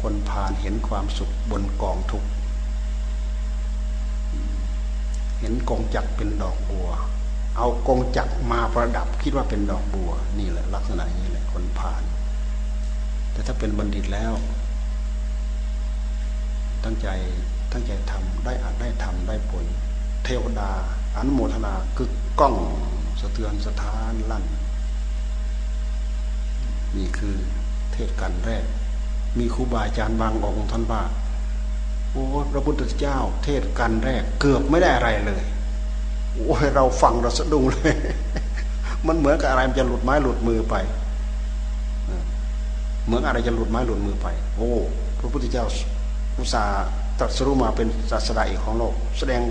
คนผ่านเห็นความสุขบนกองทุกเห็นกองจักเป็นดอกบัว เอากองจักมาประดับคิดว่าเป็นดอกบัว นี่แหละ ลักษณะนี้แหละคนผ่าน แต่ถ้าเป็นบัณฑิตแล้ว ตั้งใจตั้งใจทำได้อาจได้ทำได้ผล เทวดา อนุโมทนาคือกล้องสะเทือนสะท้านลั่น นี่คือเทศกันแรก มีครูบาอาจารย์บางองค์ท่านว่าโอ้พระพุทธเจ้า เทศกันแรก เกือบไม่ได้อะไรเลยโอ้ยเราฟังเราสะดุ้งเลย มันเหมือนกับอะไรมันจะหลุดไม้หลุดมือไปเหมือนอะไรจะหลุดไม้หลุดมือไป โอ้พระพุทธเจ้าอุตส่าห์ตรัสรู้มาเป็นศาสดาเอกของโลก แสดง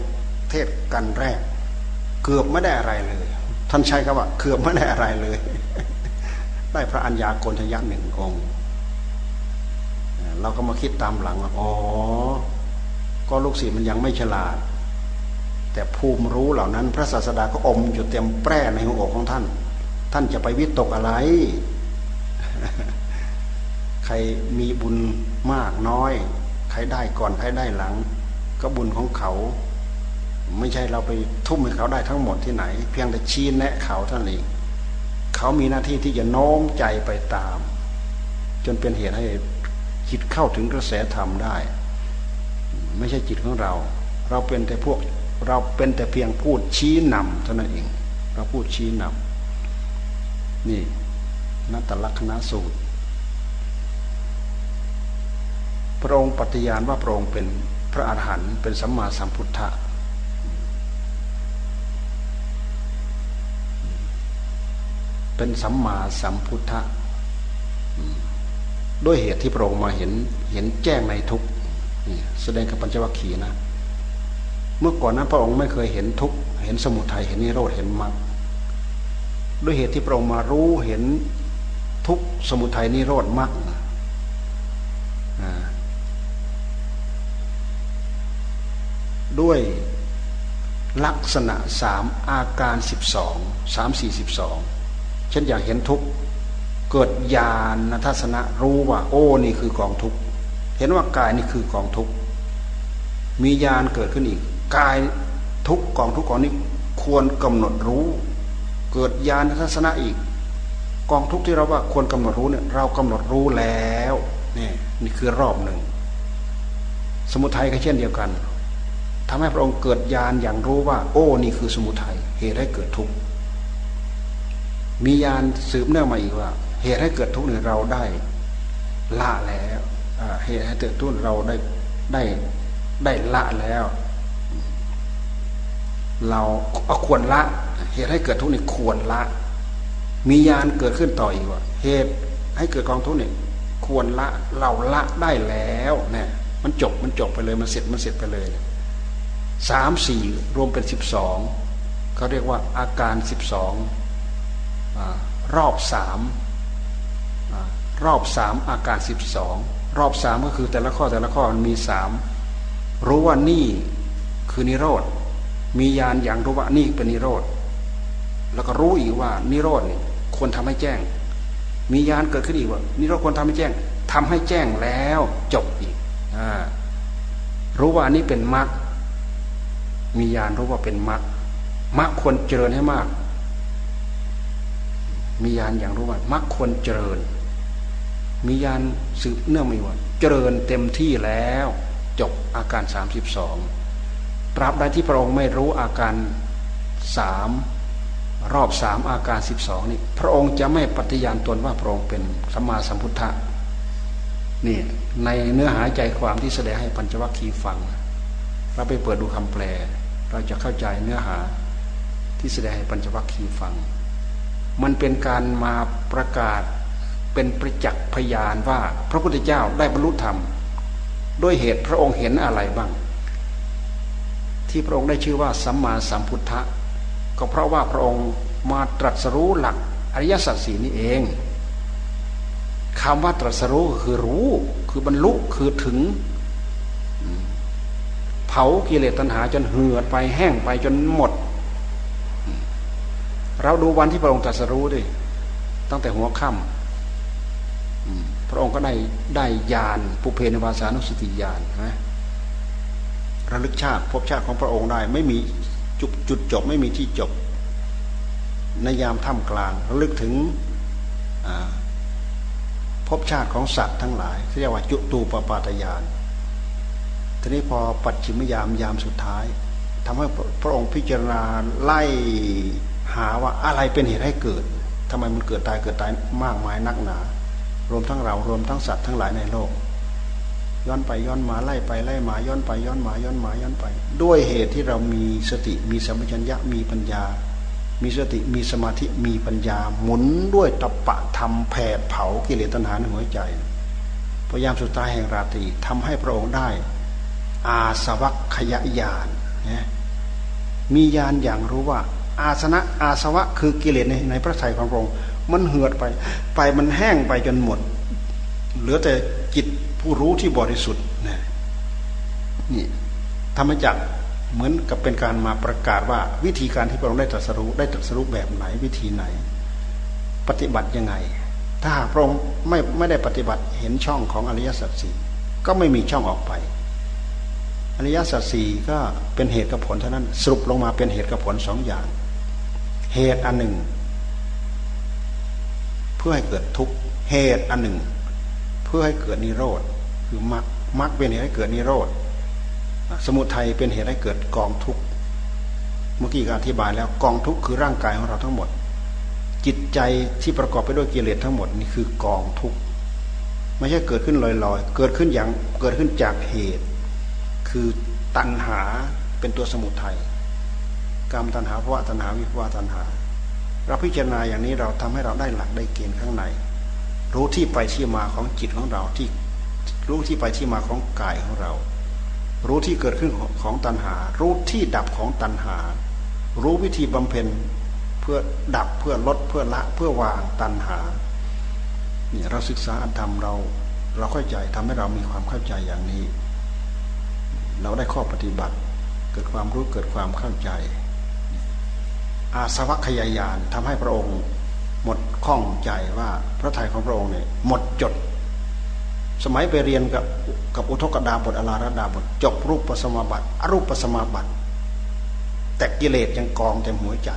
เทศกันแรก เกือบไม่ได้อะไรเลย ท่านใช้คำว่าเกือบไม่ได้อะไรเลย ได้พระอัญญาโกณทยะหนึ่งองค์เราก็มาคิดตามหลังว่าอ๋อ ก็ลูกศิษย์มันยังไม่ฉลาด แต่ภูมิรู้เหล่านั้น พระศาสดาก็อมอยู่เต็มแปร่ในหัวอกของท่าน ท่านจะไปวิตกอะไร ใครมีบุญมากน้อย ใครได้ก่อนใครได้หลัง ก็บุญของเขา ไม่ใช่เราไปทุ่มให้เขาได้ทั้งหมดที่ไหน เพียงแต่ชี้แนะเขาท่านเองเขามีหน้าที่ที่จะโน้มใจไปตาม จนเป็นเหตุให้จิตเข้าถึงกระแสธรรมได้ ไม่ใช่จิตของเรา เราเป็นแต่พวกเราเป็นแต่เพียงพูดชี้นำเท่านั้นเอง เราพูดชี้นำนี่นัตตลักษณะสูตร พระองค์ปฏิญาณว่าพระองค์เป็นพระอาหารหันต์เป็นสัมมาสัมพุทธะ เป็นสัมมาสัมพุทธะด้วยเหตุที่พระองค์มาเห็นเห็นแจ้งในทุกแสดงกับปัญจวัคคีย์นะ เมื่อก่อนนั้นพระองค์ไม่เคยเห็นทุกเห็นสมุทัยเห็นนิโรธเห็นมรรคด้วยเหตุที่พระองค์มารู้เห็นทุกสมุทัยนิโรธมรรคด้วยลักษณะสามอาการสิบสองสามสี่สิบสอง ฉันอยากเห็นทุกเกิดญาณทัศนะรู้ว่า โอ้นี่คือกองทุกเห็นว่ากายนี่คือกองทุกมีญาณเกิดขึ้นอีกกายทุกกองทุกกองนี้ควรกำหนดรู้ เกิดญาณทัศนะอีก กองทุกที่เราว่าควรกำหนดรู้เนี่ยเรากำหนดรู้แล้วนี่นี่คือรอบหนึ่งสมุทัยก็เช่นเดียวกันทำให้พระองค์เกิดญาณอย่างรู้ว่า โอ้ นี่คือสมุทัยเหตุให้เกิดทุกข์ มียานสืบเนื่องมาอีกว่า เหตุให้เกิดทุกข์เนี่ยเราได้ละแล้วเหตุให้เกิดทุกข์เราได้ได้ได้ละแล้ว เราเอาควรละ เหตุให้เกิดทุกข์นี่ควรละ มียานเกิดขึ้นต่ออีกว่า เหตุให้เกิดกองทุกข์นี่ควรละเราละได้แล้วเนี่ยมันจบมันจบไปเลยมันเสร็จมันเสร็จไปเลยสามสี่รวมเป็นสิบสองเขาเรียกว่าอาการสิบสอง รอบสามรอบสามอาการสิบสองรอบสามก็คือแต่ละข้อแต่ละข้อมันมีสามรู้ว่านี่คือนิโรธมียานอย่างรู้ว่านี่เป็นนิโรธแล้วก็รู้อีกว่านิโรธควรทำให้แจ้ง มียานเกิดขึ้นอีกว่านิโรธควรทำให้แจ้งทำให้แจ้งแล้วจบอีกอรู้ว่านี้เป็นมรรคมียานรู้ว่าเป็นมรรคมรรคควรเจริญให้มาก มียานอย่างรู้ว่ามักควรเจริญ มียานสืบเนื่องไม่ว่าเจริญเต็มที่แล้วจบอาการสามสิบสองตราบใดที่พระองค์ไม่รู้อาการสามรอบสามอาการสิบสองนี่ พระองค์จะไม่ปฏิญาณตนว่าพระองค์เป็นสัมมาสัมพุทธะนี่ในเนื้อหาใจความที่แสดงให้ปัญจวัคคีย์ฟัง เราไปเปิดดูคำแปล เราจะเข้าใจเนื้อหาที่แสดงให้ปัญจวัคคีย์ฟัง มันเป็นการมาประกาศเป็นประจักษ์พยานว่าพระพุทธเจ้าได้บรรลุธรรม ด้วยเหตุพระองค์เห็นอะไรบ้าง ที่พระองค์ได้ชื่อว่าสัมมาสัมพุทธะก็เพราะว่าพระองค์มาตรัสรู้หลักอริยสัจสีนี้เองคำว่าตรัสรู้คือรู้ คือบรรลุคือถึง เผากิเลสตัณหาจนเหือดไปแห้งไปจนหมด เราดูวันที่พระองค์ตรัสรู้ดิตั้งแต่หัวค่ำพระองค์ก็ได้ได้ญาณปุเพนวาสานุสติญาณนะระลึกชาติพบชาติของพระองค์ได้ ไม่มีจุดจุดจบ ไม่มีที่จบในยามท่ามกลางระลึกถึงพบชาติของสัตว์ทั้งหลายที่เรียกว่าจุตูปปาตยานทีนี้พอปัจฉิมยามยามสุดท้ายทำให้พระองค์พิจารณาไล่ หาว่าอะไรเป็นเหตุให้เกิดทำไมมันเกิดตายเกิดตายมากมายนักหนา รวมทั้งเรารวมทั้งสัตว์ทั้งหลายในโลก ย้อนไปย้อนมาไล่ไปไล่มาย้อนไปย้อนมาย้อนมาย้อนไป ด้วยเหตุที่เรามีสติมีสัมปชัญญะมีปัญญา มีสติมีสมาธิมีปัญญา หมุนด้วยตปะธรรมแผดเผากิเลสตัณหาในหัวใจพยายามสุดท้ายแห่งราตรีทำให้พระองค์ได้ อาสวัคขยญาณมีญาณอย่างรู้ว่า อาสนะอาสวะคือกิเลสในในพระทัยของพระองค์มันเหือดไป ไปมันแห้งไปจนหมด เหลือแต่จิตผู้รู้ที่บริสุทธิ์นี่นี่ธรรมจักเหมือนกับเป็นการมาประกาศว่าวิธีการที่พระองค์ได้ตรัสรู้ได้ตรัสรู้แบบไหนวิธีไหน ปฏิบัติยังไง ถ้าพระองค์ไม่ไม่ได้ปฏิบัติเห็นช่องของอริยสัจสี่ก็ไม่มีช่องออกไปอริยสัจสี่ก็เป็นเหตุกับผลเท่านั้น สรุปลงมาเป็นเหตุกับผลสองอย่าง เหตุอันหนึ่ง เพื่อให้เกิดทุกข์เหตุอันหนึ่ง เพื่อให้เกิดนิโรธคือมรรคมรรคเป็นเหตุให้เกิดนิโรธสมุทัยเป็นเหตุให้เกิดกองทุกข์เมื่อกี้ก็อธิบายแล้วกองทุกข์คือร่างกายของเราทั้งหมด จิตใจที่ประกอบไปด้วยกิเลสทั้งหมดนี่คือกองทุกข์ไม่ใช่เกิดขึ้นลอยๆ เกิดขึ้นอย่างเกิดขึ้นจากเหตุ คือตัณหาเป็นตัวสมุทัย กรรมตัณหาภวะตัณหาวิภวะตัณหา เราพิจารณาอย่างนี้เราทำให้เราได้หลักได้เกณฑ์ข้างใน รู้ที่ไปที่มาของจิตของเราที่รู้ที่ไปที่มาของกายของเรา รู้ที่เกิดขึ้นของตัณหา รู้ที่ดับของตัณหา รู้วิธีบำเพ็ญเพื่อดับเพื่อลดเพื่อละเพื่อวางตัณหาเนี่ยเราศึกษาอัตธรรมเราเราเข้าใจทำให้เรามีความเข้าใจอย่างนี้ เราได้ข้อปฏิบัติ เกิดความรู้เกิดความเข้าใจ อาสวัคยายานทำให้พระองค์หมดข้องใจว่าพระทัยของพระองค์เนี่ยหมดจด สมัยไปเรียนกับกับอุทกดาบทอลาระดาบทจบรูปปสมาบัติอรูปปสมาบัติ แต่กิเลสยังกองเต็มหัวใจ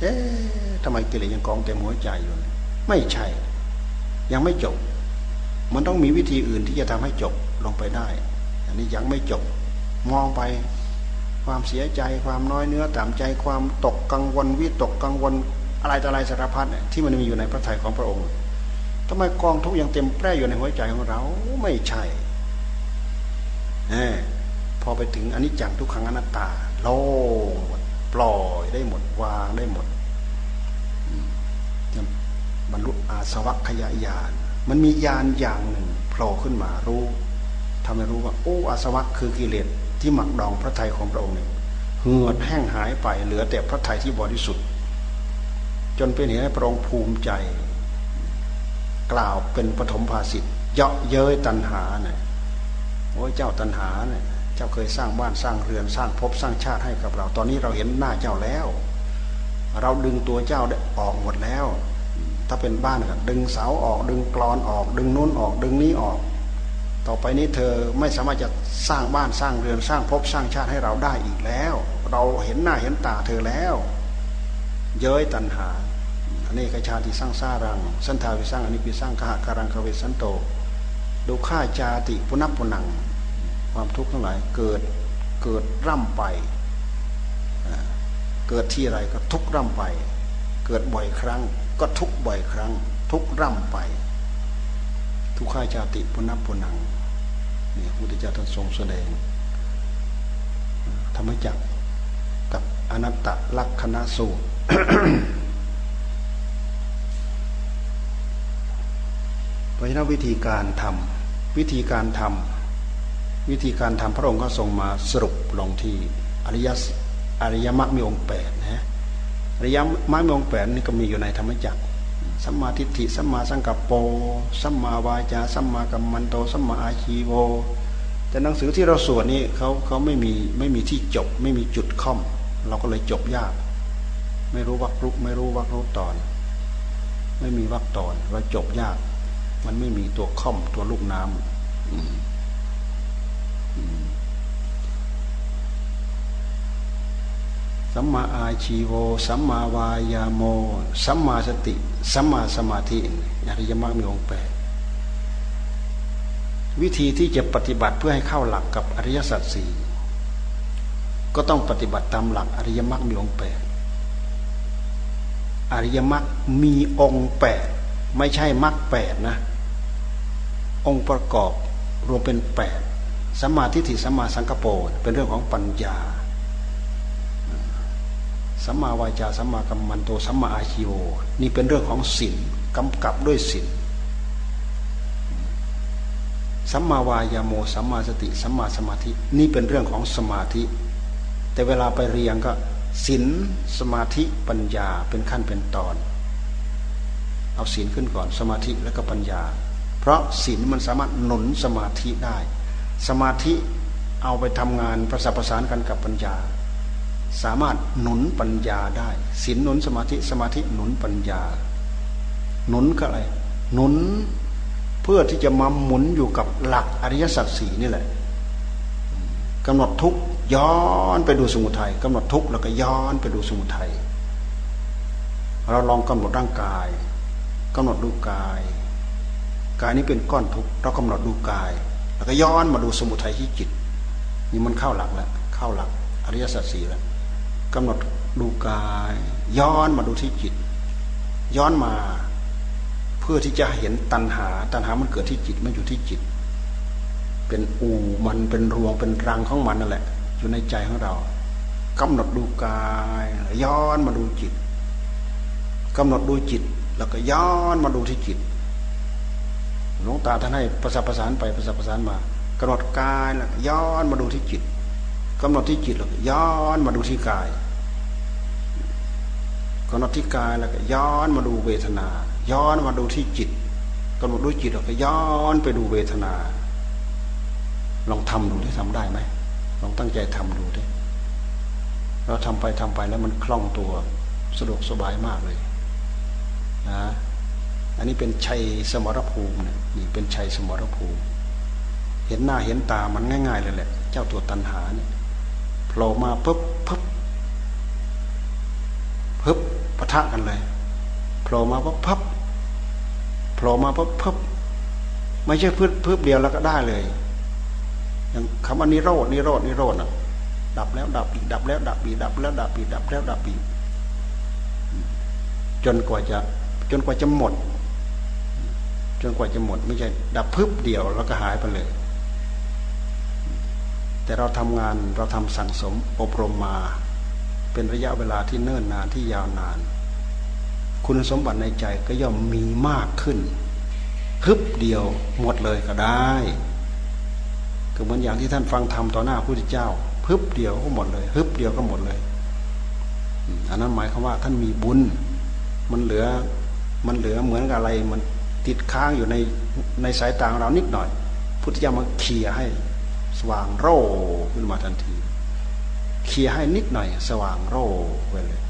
เอ๊ะทำไมกิเลสยังกองเต็มหัวใจอยู่ ไม่ใช่ ยังไม่จบ มันต้องมีวิธีอื่นที่จะทำให้จบลงไปได้ อันนี้ยังไม่จบ มองไป ความเสียใจความน้อยเนื้อต่ำใจความตกกังวลวิตกกังวลอะไรต่ออะไรสารพัดที่มันมีอยู่ในพระทัยของพระองค์ทำไมกองทุกอย่างเต็มแปร่อยู่ในหัวใจของเราไม่ใช่พอไปถึงอนิจจังทุกขังอนัตตาโล่ปล่อยได้หมดวางได้หมดบรรลุอาสวัคยายานมันมียานอย่างหนึ่งโผล่ขึ้นมารู้ทำให้รู้ว่าโอ้อาสวัคคือกิเลส ที่หมักดองพระทัยของพระองค์เนี่ยเหือดแห้งหายไปเหลือแต่พระทัยที่บริสุทธิ์ จนเป็นเหตุให้พระองค์ภูมิใจ กล่าวเป็นปฐมภาสิทธ์เยาะเย้ยตัณหาเนี่ยโอ้ยเจ้าตัณหาเนี่ยเจ้าเคยสร้างบ้านสร้างเรือนสร้างภพสร้างชาติให้กับเรา ตอนนี้เราเห็นหน้าเจ้าแล้ว เราดึงตัวเจ้าได้ออกหมดแล้ว ถ้าเป็นบ้านก็ดึงเสาออกดึงกรอนออก ดึงนู้นออกดึงนี้ออก ต่อไปนี้เธอไม่สามารถจะสร้างบ้านสร้างเรือนสร้างภพสร้างชาติให้เราได้อีกแล้ว เราเห็นหน้าเห็นตาเธอแล้ว เย้ยตัณหาอเนกชาติสร้างสารัง สันทาวิสร้างอนิพิสร้างขหาการังคเวสันโตดูข่าจาติปุนับปุนัง ความทุกข์ทั้งหลายเกิดเกิดร่ำไป เกิดที่ไรก็ทุกข์ร่ำไป เกิดบ่อยครั้ง ก็ทุกข์บ่อยครั้ง ทุกข์ร่ำไป ทุกข่าจาติปุนับปุนังนี่พระพุทธเจ้าท่านทรงแสดงธรรมจักกับอนัตตลักษณะสูตรเพราะฉะนั้นวิธีการทำวิธีการทำวิธีการทำพระองค์ก็ทรงมาสรุปลงที่อริยอริยมรรคมีองค์แปดนะฮะอริยมรรคมีองค์แปดนี่ก็มีอยู่ในธรรมจักร สัมมาทิฏฐิสัมมาสังกัปโปสัมมาวาจาสัมมากัมมันโตสัมมาอาชีโวแต่หนังสือที่เราสวดนี่เขาเขาไม่มีไม่มีที่จบ ไม่มีจุดค่อม เราก็เลยจบยาก ไม่รู้วักรุกไม่รู้วักรุตอน ไม่มีวักตอน เราจบยาก มันไม่มีตัวค่อมตัวลูกน้ำ สัมมาอาชีโว สัมมาวายาโม สัมมาสติ สัมมาสมาธิอริยมรรคมีองค์แปดวิธีที่จะปฏิบัติเพื่อให้เข้าหลักกับอริยสัจสี่ก็ต้องปฏิบัติตามหลักอริยมรรคมีองค์แปดอริยมรรคมีองค์แปดไม่ใช่มรรคแปดนะ องค์ประกอบรวมเป็นแปดสัมมาทิฏฐิสัมมาสังกปรเป็นเรื่องของปัญญา สัมมาวาจาสัมมากัมมันโตสัมมาอาชีโวนี่เป็นเรื่องของศีลกำกับด้วยศีลสัมมาวายาโมสัมมาสติสัมมาสมาธินี่เป็นเรื่องของสมาธิ แต่เวลาไปเรียงก็ศีลสมาธิปัญญาเป็นขั้นเป็นตอน เอาศีลขึ้นก่อนสมาธิแล้วก็ปัญญา เพราะศีลมันสามารถหนุนสมาธิได้ สมาธิเอาไปทำงานประสานประสานกันกับปัญญา สามารถหนุนปัญญาได้ศีลหนุนสมาธิสมาธิหนุนปัญญา หนุนก็อะไร หนุนเพื่อที่จะมาหมุนอยู่กับหลักอริยสัจสี่นี่แหละกำหนดทุกย้อนไปดูสมุทัยกำหนดทุกแล้วก็ย้อนไปดูสมุทัยเราลองกำหนดร่างกายกำหนดดูกาย กายนี้เป็นก้อนทุกเรากำหนดดูกาย แล้วก็ย้อนมาดูสมุทัยที่จิต นี่มันเข้าหลักแล้วเข้าหลักอริยสัจสี่แล้ว กำหนดดูกาย ย้อนมาดูที่จิต ย้อนมา เพื่อที่จะเห็นตัณหา ตัณหามันเกิดที่จิตมันอยู่ที่จิต เป็นอูมันเป็นรวงเป็นรังของมันนั่นแหละ อยู่ในใจของเรากำหนดดูกายย้อนมาดูจิตกำหนดดูจิต แล้วก็ย้อนมาดูที่จิตหลวงตาท่านให้ประสานประสานไปประสานประสานมากำหนดกายแล้วย้อนมาดูที่จิต กำหนดที่จิตแล้วย้อนมาดูที่กายกำหนดที่กายแล้วก็ย้อนมาดูเวทนา ย้อนมาดูที่จิตกำหนดดูจิตแล้วก็ย้อนไปดูเวทนา ลองทำดูได้ทำได้ไหมลองตั้งใจทำดูดิเราทำไปทำไปแล้วมันคล่องตัวสะดวกสบายมากเลยนะอันนี้เป็นชัยสมรภูมิเนี่ยนี่เป็นชัยสมรภูมิ เห็นหน้าเห็นตามันง่าย ๆ เลยแหละ เจ้าตัวตันหาเนี่ย โผล่มาปุ๊บปุ๊บปุ๊บปะทะกันเลยโผล่มาปุ๊บปุ๊บโผล่มาปุ๊บปุ๊บไม่ใช่พึ่พึ่เดียวแล้วก็ได้เลย อย่างคำว่านิโรดนิโรดนิโรดอะ ดับแล้วดับอีกดับแล้วดับอีกดับแล้วดับอีกดับแล้วดับอีกจนกว่าจะจนกว่าจะหมด จนกว่าจะหมด ไม่ใช่ดับพึบเดียวแล้วก็หายไปเลย แต่เราทำงานเราทำสั่งสมอบรมมา เป็นระยะเวลาที่เนิ่นนานที่ยาวนาน คุณสมบัติในใจก็ย่อมมีมากขึ้นฮึบเดียวหมดเลยก็ได้ก็เหมือนอย่างที่ท่านฟังธรรมต่อหน้าพระพุทธเจ้าฮึบเดียวก็หมดเลยฮึบเดียวก็หมดเลยอันนั้นหมายความว่าท่านมีบุญ มันเหลือมันเหลือเหมือนกับอะไรมันติดค้างอยู่ในในสายตาของเรานิดหน่อย พุทธเจ้ามาเคลียให้ สว่างโร่ขึ้นมาทันทีเคลียให้นิดหน่อย สว่างโร่ไปเลย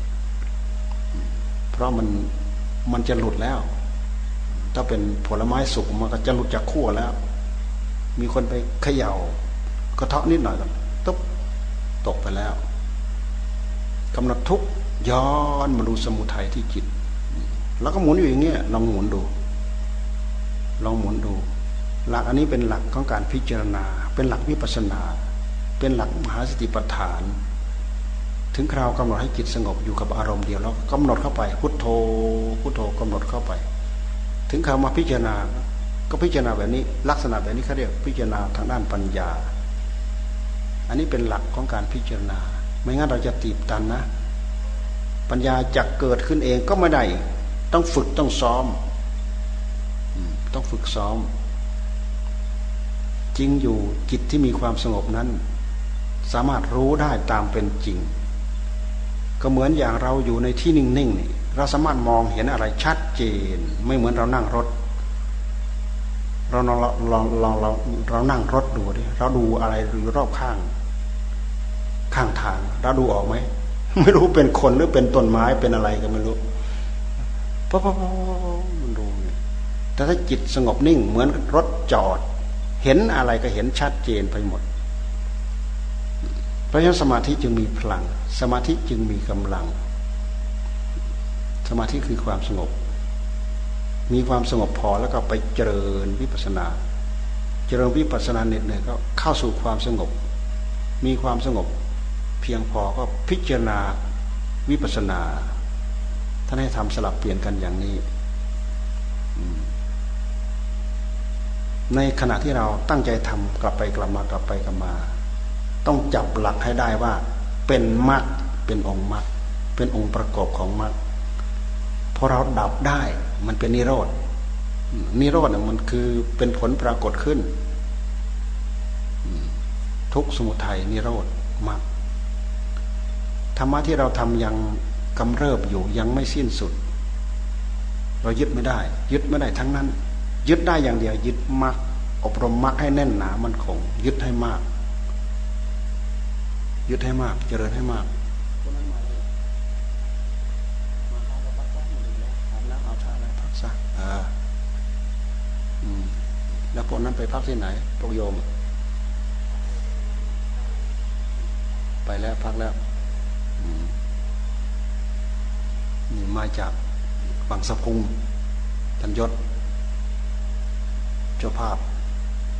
เพราะมันมันจะหลุดแล้ว ถ้าเป็นผลไม้สุกมันก็จะหลุดจากขั้วแล้ว มีคนไปเขย่ากระเทาะนิดหน่อยก็ตุ๊บตกไปแล้วกำหนดทุกย้อนมาดูสมุทัยที่จิต แล้วก็หมุนอยู่อย่างเงี้ยลองหมุนดู ลองหมุนดู หลักอันนี้เป็นหลักของการพิจารณา เป็นหลักวิปัสนา เป็นหลักมหาสติปัฏฐาน ถึงคราวกำหนดให้จิตสงบอยู่กับอารมณ์เดียวแล้วกำหนดเข้าไป พุทโธพุทโธกำหนดเข้าไป ถึงคราวมาพิจารณา ก็พิจารณาแบบนี้ ลักษณะแบบนี้เขาเรียกพิจารณาทางด้านปัญญา อันนี้เป็นหลักของการพิจารณา ไม่งั้นเราจะตีบตันนะ ปัญญาจะเกิดขึ้นเองก็ไม่ได้ ต้องฝึกต้องซ้อม ต้องฝึกซ้อม จริงอยู่จิตที่มีความสงบนั้น สามารถรู้ได้ตามเป็นจริง ก็เหมือนอย่างเราอยู่ในที่นิ่งๆนี่เราสามารถมองเห็นอะไรชัดเจน ไม่เหมือนเรานั่งรถ เราลองลองลองเราเรานั่งรถดูดิเราดูอะไรอยู่รอบข้าง ข้างทางเราดูออกไหมไม่รู้เป็นคนหรือเป็นต้นไม้เป็นอะไรก็ไม่รู้พอพอมันดูแต่ถ้าจิตสงบนิ่งเหมือนรถจอด เห็นอะไรก็เห็นชัดเจนไปหมด เพราะฉะนั้นสมาธิจึงมีพลัง สมาธิจึงมีกำลัง สมาธิคือความสงบ มีความสงบพอแล้วก็ไปเจริญวิปัสนา เจริญวิปัสนาเน็ตเนี่ยก็เข้าสู่ความสงบ มีความสงบ เพียงพอก็พิจารณาวิปัสนาท่านให้ทำสลับเปลี่ยนกันอย่างนี้ ในขณะที่เราตั้งใจทำกลับไปกลับมากลับไปกลับมา ต้องจับหลักให้ได้ว่า เป็นมรรคเป็นองค์มรรคเป็นองค์ประกอบของมรรคพอเราดับได้มันเป็นนิโรธนิโรธมันคือเป็นผลปรากฏขึ้น ทุกสมุทัยนิโรธมรรคธรรมะที่เราทำยังกำเริบอยู่ยังไม่สิ้นสุด เรายึดไม่ได้ ยึดไม่ได้ทั้งนั้น ยึดได้อย่างเดียว ยึดมักอบรมมักให้แน่นหนามันคง ยึดให้มาก ยึดให้มาก เจริญให้มากแล้วพวกนั้นไปพักที่ไหนพวกโยม ไปแล้วพักแล้วนี่มาจากบางสะพุงทันยศ เจ้าภาพ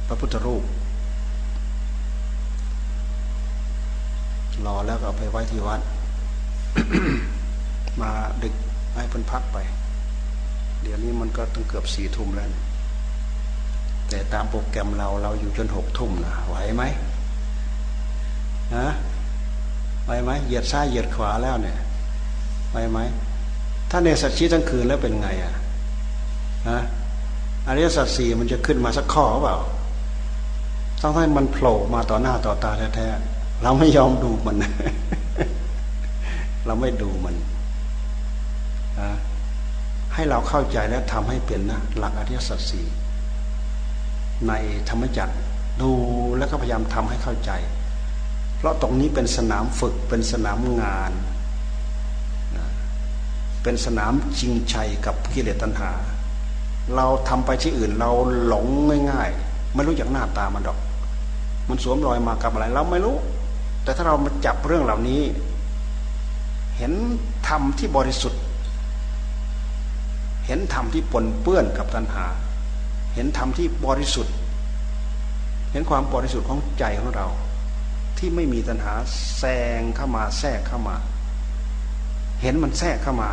พระพุทธรูปรอแล้วก็ไปไว้ที่วัด มาดึกให้เพิ่นพักไป เดี๋ยวนี้มันก็ต้องเกือบสี่ทุ่มแล้ว แต่ตามโปรแกรมเราเราอยู่จนหกทุ่มนะไหวไหมฮะไหวไหมเหยียดซ้ายเหยียดขวาแล้วเนี่ยไหวไหมถ้าในสัตว์ชีทั้งคืนแล้วเป็นไงอะฮะ อริยสัจสี่มันจะขึ้นมาสักข้อเปล่าต้องให้มันโผล่มาต่อหน้าต่อตาแท้ๆเราไม่ยอมดูมัน เราไม่ดูมันให้เราเข้าใจและทำให้เป็นนะหลักอริยสัจสี่ในธรรมจักรดูแล้วก็พยายามทำให้เข้าใจ เพราะตรงนี้เป็นสนามฝึกเป็นสนามงาน เป็นสนามจริงชัยกับกิเลสตัณหา เราทำไปที่อื่น เราหลงง่ายๆไม่รู้จักหน้าตามันดอก มันสวมรอยมากับอะไรเราไม่รู้ แต่ถ้าเรามาจับเรื่องเหล่านี้ เห็นธรรมที่บริสุทธิ์ เห็นธรรมที่ปนเปื้อนกับตัณหา เห็นธรรมที่บริสุทธิ์ เห็นความบริสุทธิ์ของใจของเรา ที่ไม่มีตัณหาแซงเข้ามาแทรกเข้ามา เห็นมันแทรกเข้ามา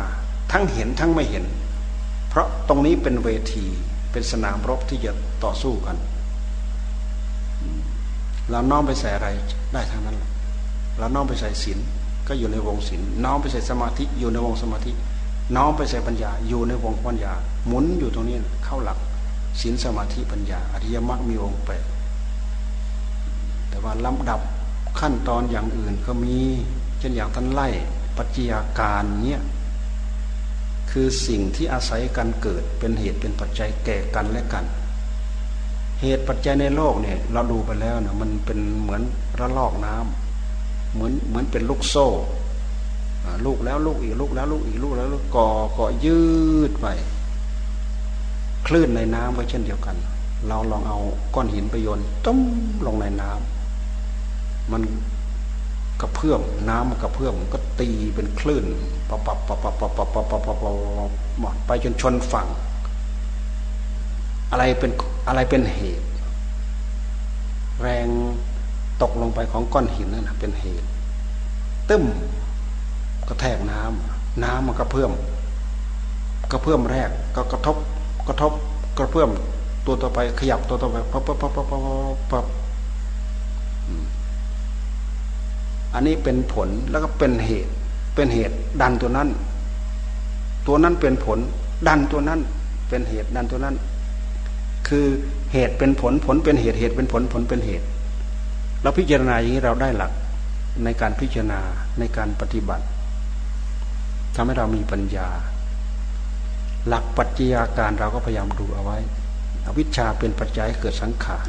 ทั้งเห็นทั้งไม่เห็น เพราะตรงนี้เป็นเวทีเป็นสนามรบที่จะต่อสู้กัน เราน้อมไปใส่อะไรได้ทั้งนั้นเราน้อมไปใส่ศีลก็อยู่ในวงศีลน้อมไปใส่สมาธิอยู่ในวงสมาธิ น้อมไปใส่ปัญญาอยู่ในวงปัญญา หมุนอยู่ตรงนี้เข้าหลักศีลสมาธิปัญญาอริยมรรคมีองค์แปดแต่ว่าลำดับขั้นตอนอย่างอื่นก็มีเช่นอย่างท่านไล่ปัจจัยการเนี้ย คือสิ่งที่อาศัยกันเกิดเป็นเหตุเป็นปัจจัยแก่กันและกัน เหตุปัจจัยในโลกเนี่ยเราดูไปแล้วนะมันเป็นเหมือนระลอกน้ำเหมือนเหมือนเป็นลูกโซ่ลูกแล้วลูกอีกลูกแล้วลูกอีกลูกแล้วลูกก่อก่อยืดไปคลื่นในน้ำก็เช่นเดียวกัน เราลองเอาก้อนหินไปโยนต้มลงในน้ำมัน เพื่อมน้ำมันกระเพื่อมก็ตีเป็นคลื่นปับปับปับปับปับปับปับปับปับหมดไปจนชนฝั่ง อะไรเป็นอะไรเป็นเหตุ แรงตกลงไปของก้อนหินนั่นเป็นเหตุ ตึ้มกระแทกน้ำน้ำมันกระเพื่อมกระเพื่อมแรกก็กระทบกระทบกระเพื่อมตัวต่อไปขยับตัวต่อไปปับปับปับปับปับ อันนี้เป็นผลแล้วก็เป็นเหตุ เป็นเหตุดันตัวนั้น ตัวนั้นเป็นผล ดันตัวนั้น เป็นเหตุดันตัวนั้น คือเหตุเป็นผลผลเป็นเหตุเหตุเป็นผลผลเป็นเหตุ เราพิจารณาอย่างนี้เราได้หลักในการพิจารณาในการปฏิบัติทำให้เรามีปัญญา หลักปัจจัยาการเราก็พยายามดูเอาไว้อวิชชาเป็นปัจจัยเกิดสังขาร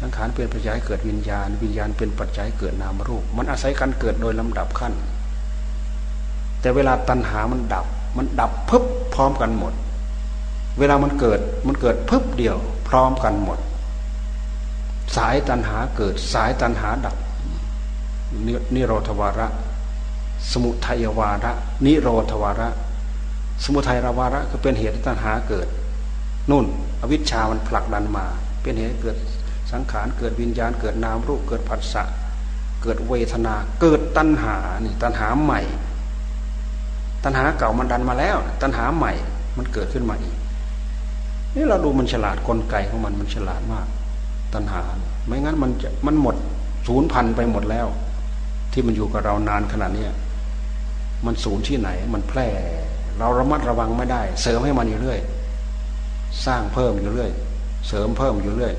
สังขารเป็นปัจจัยเกิดวิญญาณ วิญญาณเป็นปัจจัยเกิดนามรูป มันอาศัยการเกิดโดยลำดับขั้น แต่เวลาตัณหามันดับ มันดับพึบพร้อมกันหมด เวลามันเกิดมันเกิดพึบเดียว พร้อมกันหมด สายตัณหาเกิดสายตัณหาดับนิโรธวาระ สมุทัยวาระ นิโรธวาระ สมุทัยวาระก็เป็นเหตุตัณหาเกิด นู่น อวิชชามันผลักดันมา เป็นเหตุเกิด สังขารเกิดวิญญาณ เกิดนามรูปเกิดผัสสะเกิดเวทนาเกิดตัณหานี่ตัณหาใหม่ ตัณหาเก่ามันดันมาแล้ว ตัณหาใหม่มันเกิดขึ้นมาอีกนี่เราดูมันฉลาดกลไกของมันมันฉลาดมาก ตัณหา ไม่งั้นมันจะมันหมดศูนย์พันไปหมดแล้ว ที่มันอยู่กับเรานานขนาดนี้มันศูนย์ที่ไหน มันแพร่ เราระมัดระวังไม่ได้ เสริมให้มันอยู่เรื่อย สร้างเพิ่มอยู่เรื่อย เสริมเพิ่มอยู่เรื่อย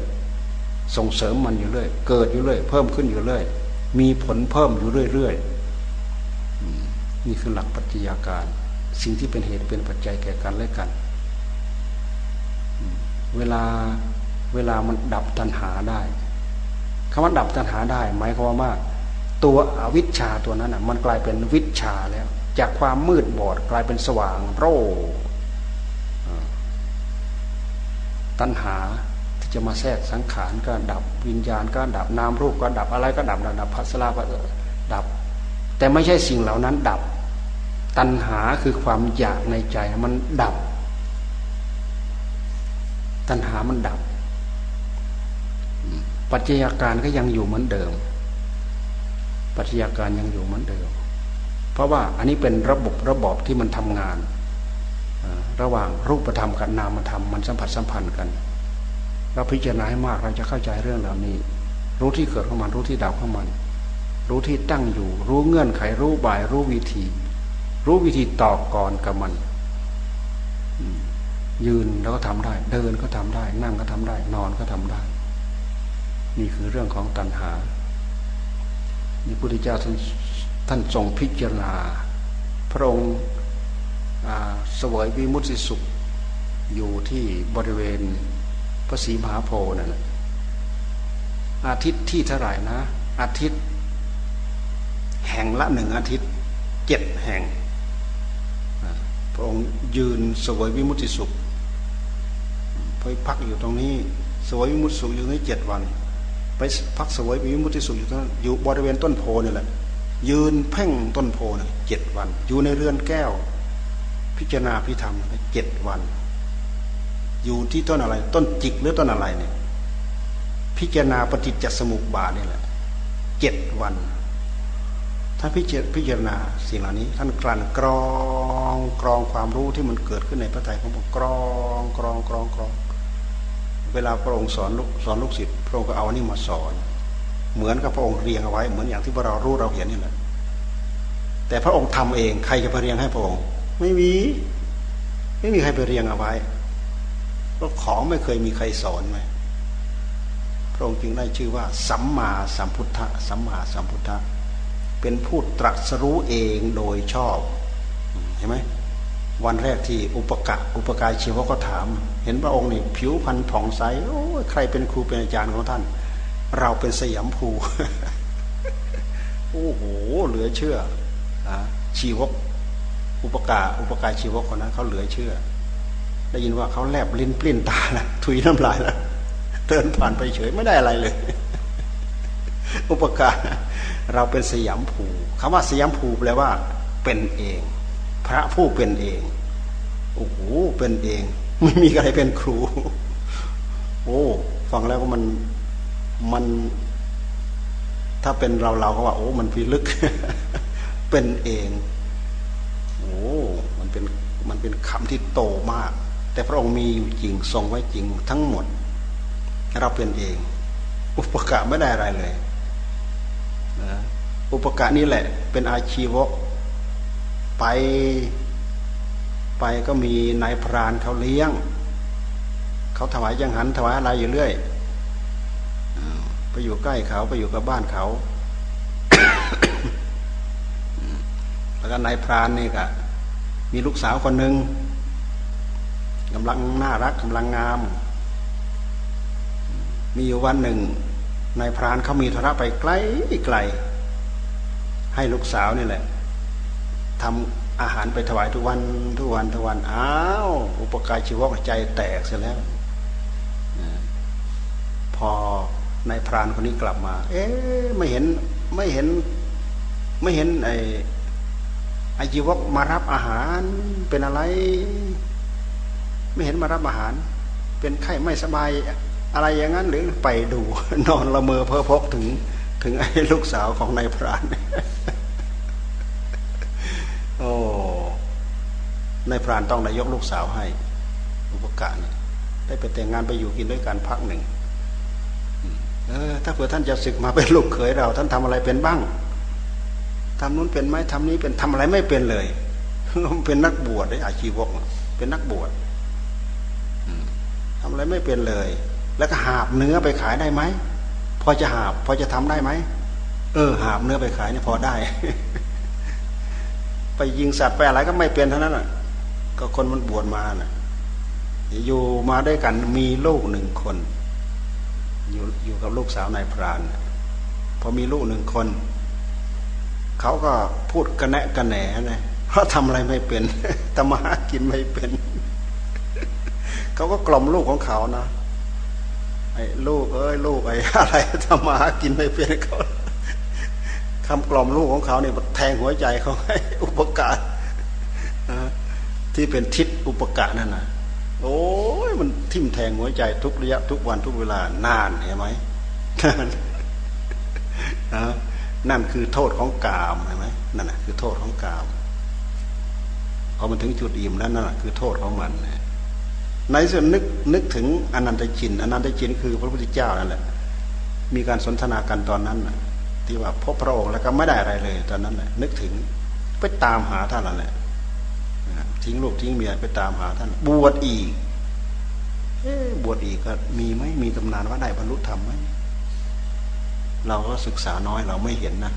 ส่งเสริมมันอยู่เรื่อย เกิดอยู่เรื่อย เพิ่มขึ้นอยู่เรื่อย มีผลเพิ่มอยู่เรื่อยๆนี่คือหลักปัจจัยาการ สิ่งที่เป็นเหตุเป็นปัจจัยแก่กันและกัน เวลาเวลามันดับตัณหาได้คำว่าดับตัณหาได้หมายความว่า ตัวอวิชชาตัวนั้นอะ มันกลายเป็นวิชาแล้ว จากความมืดบอดกลายเป็นสว่างโรตัณหา จะมาแทรกสังขารก็ดับวิญญาณก็ดับนามรูปก็ดับอะไรก็ดับดับพัสลาก็ดับ แต่ไม่ใช่สิ่งเหล่านั้นดับ ตัณหาคือความอยากในใจมันดับ ตัณหามันดับ ปัจจัยการก็ยังอยู่เหมือนเดิม ปัจจัยการยังอยู่เหมือนเดิม เพราะว่าอันนี้เป็นระบบระบอบที่มันทำงาน ระหว่างรูปธรรมกับนามธรรมมันสัมผัสสัมพันธ์กัน เราพิจารณาให้มากเราจะเข้าใจเรื่องเหล่านี้ รู้ที่เกิดของมันรู้ที่ดับของมัน รู้ที่ตั้งอยู่ รู้เงื่อนไขรู้บ่าย รู้วิธี รู้วิธีต่อกรกับมัน ยืนแล้วก็ทำได้ เดินก็ทำได้ นั่งก็ทำได้ นอนก็ทำได้ นี่คือเรื่องของตัณหานี่พุทธเจ้าท่านท่านทรงพิจารณา พระองค์เสวยวิมุตติสุขอยู่ที่บริเวณ พระศรีมหาโพธิ์นั่นอาทิตย์ที่เท่าไหร่นะ อาทิตย์ แห่งละหนึ่งอาทิตย์เจ็ดแห่ง พระองค์ยืนสวยวิมุติสุขไปพักอยู่ตรงนี้สวยวิมุติสุขอยู่นี้เจ็ดวัน ไปพักสวยวิมุตติสุขอยู่ตรงอยู่บริเวณต้นโพนี่แหละ ยืนเพ่งต้นโพนี่เจ็ดวัน อยู่ในเรือนแก้ว พิจารณาพิธรรมเจ็ดวัน อยู่ที่ต้นอะไร ต้นจิกหรือต้นอะไรเนี่ย พิจารณาปฏิจจสมุปบาทนี่แหละเจ็ดวัน ถ้าพิจพิจารณาสิ่งเหล่านี้ ท่านกลั่นกรองกรองความรู้ที่มันเกิดขึ้นในพระไตรของพระกรองกรองกรองกรอง เวลาพระองค์สอนลูกสอนลูกศิษย์พระองค์ก็เอาอันนี้มาสอน เหมือนกับพระองค์เรียงเอาไว้ เหมือนอย่างที่พวกเรารู้เราเห็นนี่แหละแต่พระองค์ทำเอง ใครจะไปเรียงให้พระองค์ ไม่มี ไม่มีใครไปเรียงเอาไว้ เพราะของไม่เคยมีใครสอนไว้พระองค์จึงได้ชื่อว่า สัมมาสัมพุทธะสัมมาสัมพุทธะเป็นผู้ตรัสรู้เองโดยชอบเห็นไหมวันแรกที่อุปกะอุปกายชีวก็ถาม เห็นพระองค์นี่ผิวพรรณผ่องใสโอ้ใครเป็นครูเป็นอาจารย์ของท่าน เราเป็นสยามภูโอ้โหเหลือเชื่อชีวกอุปการอุปการชีวกคนนั้นเขาเหลือเชื่อ ได้ยินว่าเขาแลบลิ้นปลิ้นตาแล้วถุยน้ำลายแล้วเดินผ่านไปเฉยไม่ได้อะไรเลย อุปการเราเป็นสยามภูคำว่าสยามภูแปลว่า เป็นเอง พระผู้เป็นเองโอ้โหเป็นเอง ไม่มีใครเป็นครู โอ้ฟังแล้วก็มันมัน ถ้าเป็นเราเราก็ว่า โอ้ มันพิลึก เป็นเอง โอ้มันเป็นมันเป็นคำที่โตมาก แต่พระองค์มีอยู่จริงทรงไว้จริงทั้งหมด เราเป็นเอง อุปกะไม่ได้อะไรเลยนะอุปกะนี่แหละ เป็นอาชีวกไปไปก็มีนายพรานเขาเลี้ยง เขาถวายยังหันถวายอะไรอยู่เรื่อยไปอยู่ใกล้เขาไปอยู่กับบ้านเขา แล้วก็นายพรานนี่ก็มีลูกสาวคนหนึ่ง กำลังน่ารักกำลังงาม มีอยู่วันหนึ่งนายพรานเขามีธุระไปไกลไกล ให้ลูกสาวนี่แหละทำอาหารไปถวายทุกวันทุกวันทุกวันอ้าวอุปการชีวกใจแตกเสียแล้วพอนายพรานคนนี้กลับมา เอ๊ะไม่เห็นไม่เห็นไม่เห็นไออาชีวกมารับอาหารเป็นอะไร ไม่เห็นมารับอาหาร เป็นไข้ไม่สบายอะไรอย่างนั้นหรือไปดูนอนละเมอเพ้อพบถึง ถึงไอ้ลูกสาวของนายพรานโอ้นายพรานต้องนายกลูกสาวให้ อุปการเนี่ได้ไปแต่งงานไปอยู่กินด้วยกันพักหนึ่งเออถ้าเผื่อท่านจะศึกมาเป็นลูกเขยเรา ท่านทำอะไรเป็นบ้างทำนู้นเป็นไหมทำนี้เป็นทำอะไรไม่เป็นเลยเป็นนักบวชได้อาชีวกเป็นนักบวช ทำอะไรไม่เป็นเลย แล้วก็หาบเนื้อไปขายได้ไหมพอจะหาบพอจะทำได้ไหมเออ หาบเนื้อไปขายเนี่ยพอได้ ไปยิงสัตว์ไปอะไรก็ไม่เป็นเท่านั้นอะ ก็คนมันบวชมาน่ะ อยู่มาด้วยกันมีลูกหนึ่งคน อยู่อยู่กับลูกสาวนายพรานพอมีลูกหนึ่งคน เขาก็พูดกระแนะกระแหนนะเพราะทำอะไรไม่เป็นทำมาหากินไม่เป็น เขาก็กล่อมลูกของเขานะไอ้ลูกเอ้ยลูกไอ้อะไรทำมาหากินไม่เป็นเขาคำกล่อมลูกของเขาเนี่ยแทงหัวใจเขาให้อุปการที่เป็นทิศอุปการนั่นนะโอ้ยมันทิ่มแทงหัวใจทุกระยะทุกวันทุกเวลานานเห็นไหมนั่นคือโทษของกามเห็นไหมนั่นแหะคือโทษของกามพอมันถึงจุดอิ่มแล้วนั่นแหะคือโทษของมัน ในส่วนนึกนึกถึงอนันตจินอนันตจินคือพระพุทธเจ้านั่นแหละ มีการสนทนากันตอนนั้นที่ว่าพบพระองค์แล้วก็ไม่ได้อะไรเลย ตอนนั้นแหละนึกถึงไปตามหาท่านนั่นแหละทิ้งลูกทิ้งเมียไปตามหาท่าน บวชอีกบวชอีกก็มีไหมมีตำนานว่าได้บรรลุธรรมไหมเราก็ศึกษาน้อยเราไม่เห็นนะ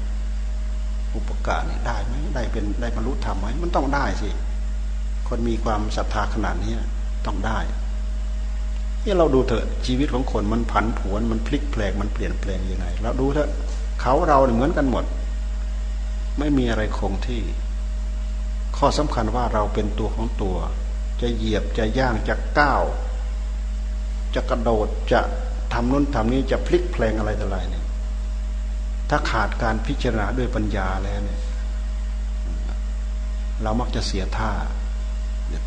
อุปการเนี่ยได้ไหมได้เป็นได้บรรลุธรรมไหมมันต้องได้สิ คนมีความศรัทธาขนาดนี้ ต้องได้ที่เราดูเถอะชีวิตของคนมันผันผวนมันพลิกแปลงมันเปลี่ยนแปลงยังไงเราดูเถอะเขาเราเหมือนกันหมด ไม่มีอะไรคงที่ ข้อสำคัญว่าเราเป็นตัวของตัว จะเหยียบจะย่างจะก้าว จะกระโดดจะทำนู้นทำนี้จะพลิกแปลงอะไรต่ออะไรเนี่ยถ้าขาดการพิจารณาด้วยปัญญาแล้วเนี่ย เรามักจะเสียท่า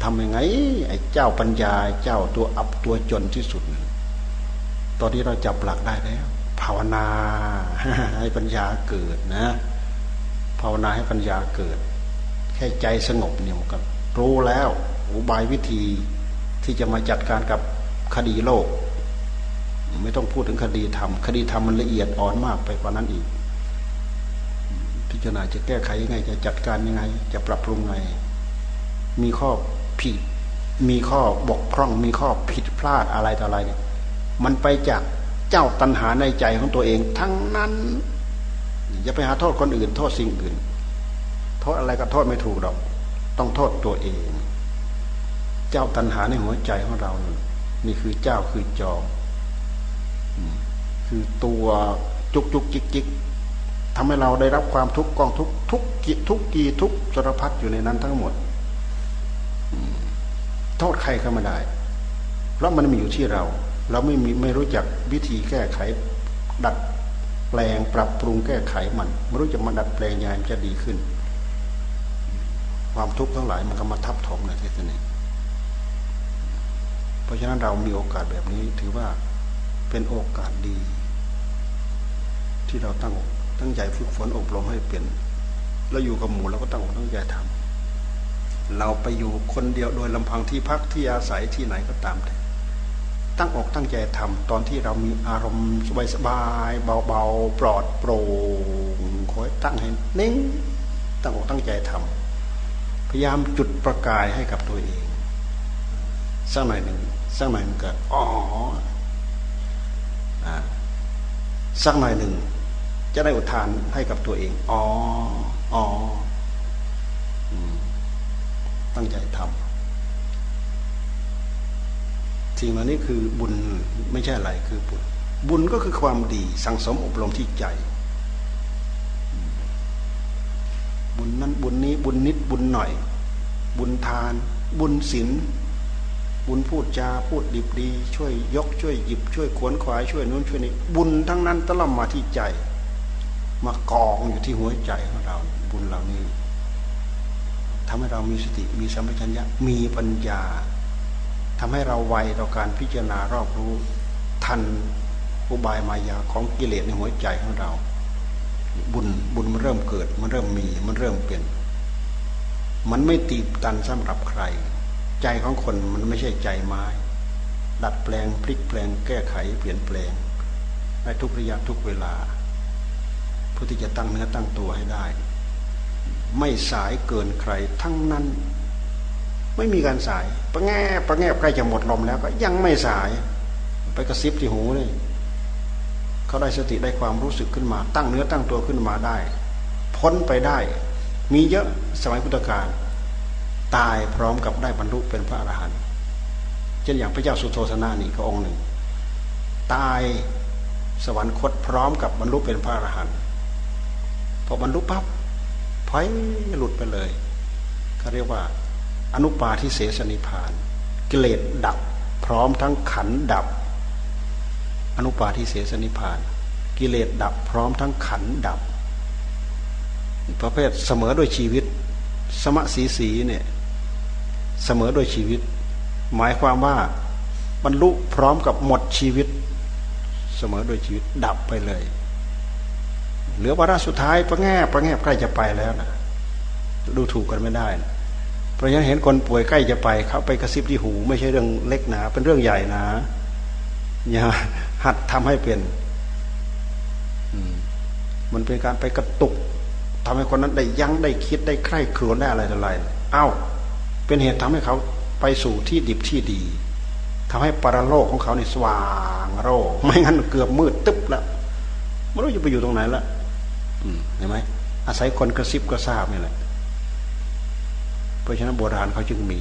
ทำยังไง ไอ้เจ้าปัญญาเจ้าตัวอับตัวจนที่สุด ตอนที่เราจับหลักได้แล้ว ภาวนาให้ปัญญาเกิดนะ ภาวนาให้ปัญญาเกิด แค่ใจสงบเนี่ยมันก็รู้แล้ว อุบายวิธีที่จะมาจัดการกับคดีโลก ไม่ต้องพูดถึงคดีธรรม คดีธรรมมันละเอียดอ่อนมากไปกว่านั้นอีก พิจารณาจะแก้ไขยังไง จะจัดการยังไง จะปรับปรุงไง มีข้อผิด มีข้อบกพร่อง มีข้อผิดพลาดอะไรต่ออะไรเนี่ย มันไปจากเจ้าตัณหาในใจของตัวเอง ทั้งนั้น อย่าไปหาโทษคนอื่น โทษสิ่งอื่น โทษอะไรก็โทษไม่ถูกหรอก ต้องโทษตัวเอง เจ้าตัณหาในหัวใจของเรา นี่คือเจ้าคือจอมคือตัวจุกจุกจิกจิกทำให้เราได้รับความทุกข์กองทุกทุกกิทุกกีทุกสารพัดอยู่ในนั้นทั้งหมด โทษใครก็ไม่ได้ เพราะมันมีอยู่ที่เรา เราไม่มีไม่รู้จักวิธีแก้ไข ดัดแปลงปรับปรุงแก้ไขมันไม่รู้จะมาดัดแปลงยังไงมันจะดีขึ้น ความทุกข์ทั้งหลายมันก็มาทับถมในที่นี้เพราะฉะนั้นเรามีโอกาสแบบนี้ถือว่าเป็นโอกาสดี ที่เราตั้งตั้งใจฝึกฝนอบรมให้เป็นเราอยู่กับหมู่เราก็ตั้งตั้งใจทำ เราไปอยู่คนเดียวโดยลำพังที่พักที่อาศัยที่ไหนก็ตามแต่ตั้งอกตั้งใจทำตอนที่เรามีอารมณ์สบายสบายเบาๆปลอดโปร่งคอยตั้งให้นิ่งตั้งอกตั้งใจทำพยายามจุดประกายให้กับตัวเองสักหน่อยหนึ่งสักหน่อยหนึ่งก็อ๋อสักหน่อยหนึ่งจะได้อุทานให้กับตัวเอง อ๋อ อ๋อ ตั้งใจทำสิ่งเหล่านี้คือบุญไม่ใช่อะไรคือบุญ บุญก็คือความดีสังสมอบรมที่ใจ บุญนั้นบุญนี้บุญนิดบุญหน่อย บุญทาน บุญศีลบุญพูดจาพูดดีดี ช่วยยกช่วยหยิบช่วยขวนขวายช่วยนู้นช่วยนี้บุญทั้งนั้นตล่อมมาที่ใจ มากองอยู่ที่หัวใจของเรา บุญเหล่านี้ ทำให้เรามีสติมีสัมปชัญญะมีปัญญาทำให้เราไวต่อการพิจารณารอบรู้ทันอุบายมายาของกิเลสในหัวใจของเรา บุญบุญมันเริ่มเกิด มันเริ่มมีมันเริ่มเป็น มันไม่ตีบตันสำหรับใคร ใจของคนมันไม่ใช่ใจไม้ ดัดแปลงพลิกแปลงแก้ไขเปลี่ยนแปลงได้ทุกระยะทุกเวลาเพื่อที่จะตั้งเนื้อตั้งตัวให้ได้ ไม่สายเกินใครทั้งนั้น ไม่มีการสายประแง่ประแง่ใกล้จะหมดลมแล้วก็ยังไม่สาย ไปกระซิบที่หูเลยเขาได้สติได้ความรู้สึกขึ้นมา ตั้งเนื้อตั้งตัวขึ้นมาได้ พ้นไปได้ มีเยอะสมัยพุทธกาลตายพร้อมกับได้บรรลุเป็นพระอรหันต์เช่นอย่างพระเจ้าสุโธธนานี่ก็องค์หนึ่ง ตายสวรรคตพร้อมกับบรรลุเป็นพระอรหันต์พอบรรลุปั๊บ พอยหลุดไปเลยเขาเรียกว่า อนุปาทิเสสนิพาน กิเลสดับ พร้อมทั้งขันดับ อนุปาทิเสสนิพาน กิเลสดับ พร้อมทั้งขันดับ ประเภทเสมอโดยชีวิต สมะสีสีเนี่ยเสมอโดยชีวิต หมายความว่าบรรลุพร้อมกับหมดชีวิต เสมอโดยชีวิตดับไปเลย เหลือวาระสุดท้ายประแง่ประแง่ใกล้จะไปแล้วนะดูถูกกันไม่ได้นะเพราะฉะนั้นเห็นคนป่วยใกล้จะไปเขาไปกระซิบที่หู ไม่ใช่เรื่องเล็กหนะเป็นเรื่องใหญ่นะอย่าหัดทำให้เป็นมันเป็นการไปกระตุกทำให้คนนั้นได้ยั้งได้คิดได้ใคร่ครวญได้อะไรอะไรเอ้าเป็นเหตุทำให้เขาไปสู่ที่ดิบที่ดีทำให้ปรโลกของเขาในสว่างโรไม่งั้นเกือบมืดตึ๊บแล้วไม่รู้จะไปอยู่ตรงไหนและ เห็นไหมอาศัยคนกระซิบกระซาบนี่แหละ เพราะฉะนั้นโบราณเขาจึงมี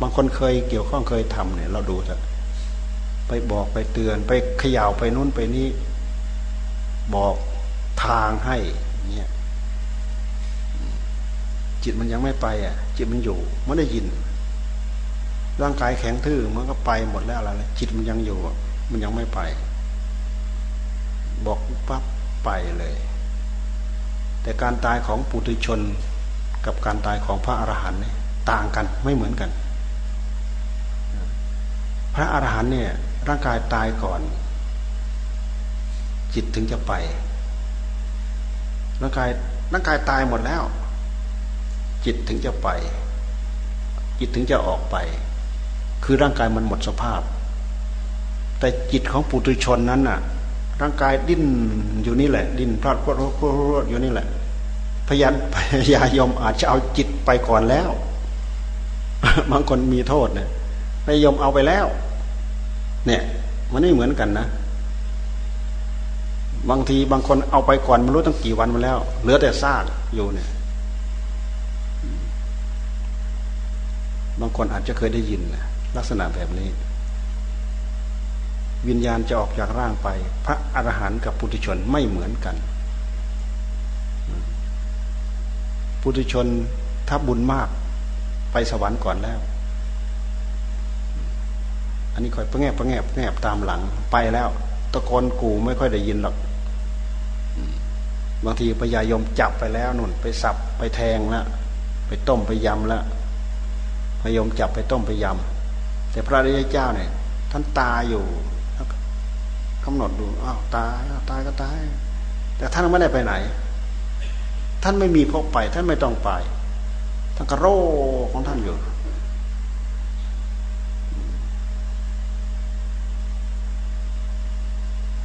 บางคนเคยเกี่ยวข้องเคยทำเนี่ย เราดูจะไปบอกไปเตือนไปเขย่าไปนู้นไปนี้ บอกทางให้เนี่ยจิตมันยังไม่ไปอะ จิตมันอยู่มันได้ยิน ร่างกายแข็งทื่อมันก็ไปหมดแล้วอะไรจิตมันยังอยู่ มันยังไม่ไป บอกปั๊บไปเลย แต่การตายของปุถุชนกับการตายของพระอรหันต์เนี่ยต่างกันไม่เหมือนกัน พระอรหันต์เนี่ยร่างกายตายก่อน จิตถึงจะไป ร่างกายร่างกายตายหมดแล้ว จิตถึงจะไป จิตถึงจะออกไป คือร่างกายมันหมดสภาพ แต่จิตของปุถุชนนั้นน่ะ ร่างกายดิ้นอยู่นี่แหละ ดิ้นพลาดพลาดพลาดอยู่นี่แหละ พยานพยายมอาจจะเอาจิตไปก่อนแล้ว บางคนมีโทษเนี่ยพยายมเอาไปแล้ว เนี่ย มันไม่เหมือนกันนะ บางทีบางคนเอาไปก่อนไม่รู้ตั้งกี่วันมาแล้ว เหลือแต่ซากอยู่เนี่ย บางคนอาจจะเคยได้ยินลักษณะแบบนี้ วิญญาณจะออกจากร่างไป พระอรหันต์กับปุถุชนไม่เหมือนกัน ปุถุชนถ้าบุญมากไปสวรรค์ก่อนแล้ว อันนี้คอยประแงบประแงบแงบตามหลังไปแล้ว ตะโกนกูไม่ค่อยได้ยินหรอกบางทีพญายมจับไปแล้วนุ่น ไปสับไปแทงล้วไปต้มไปยำแล้วพยมจับไปต้มไปยำแต่พระริยเจ้าเนี่ยท่านตาอยู่ กำหนดดูอ้าวตายตายก็ตาย แต่ท่านไม่ได้ไปไหน ท่านไม่มีพบไป ท่านไม่ต้องไปท่านก็โรของท่านอยู่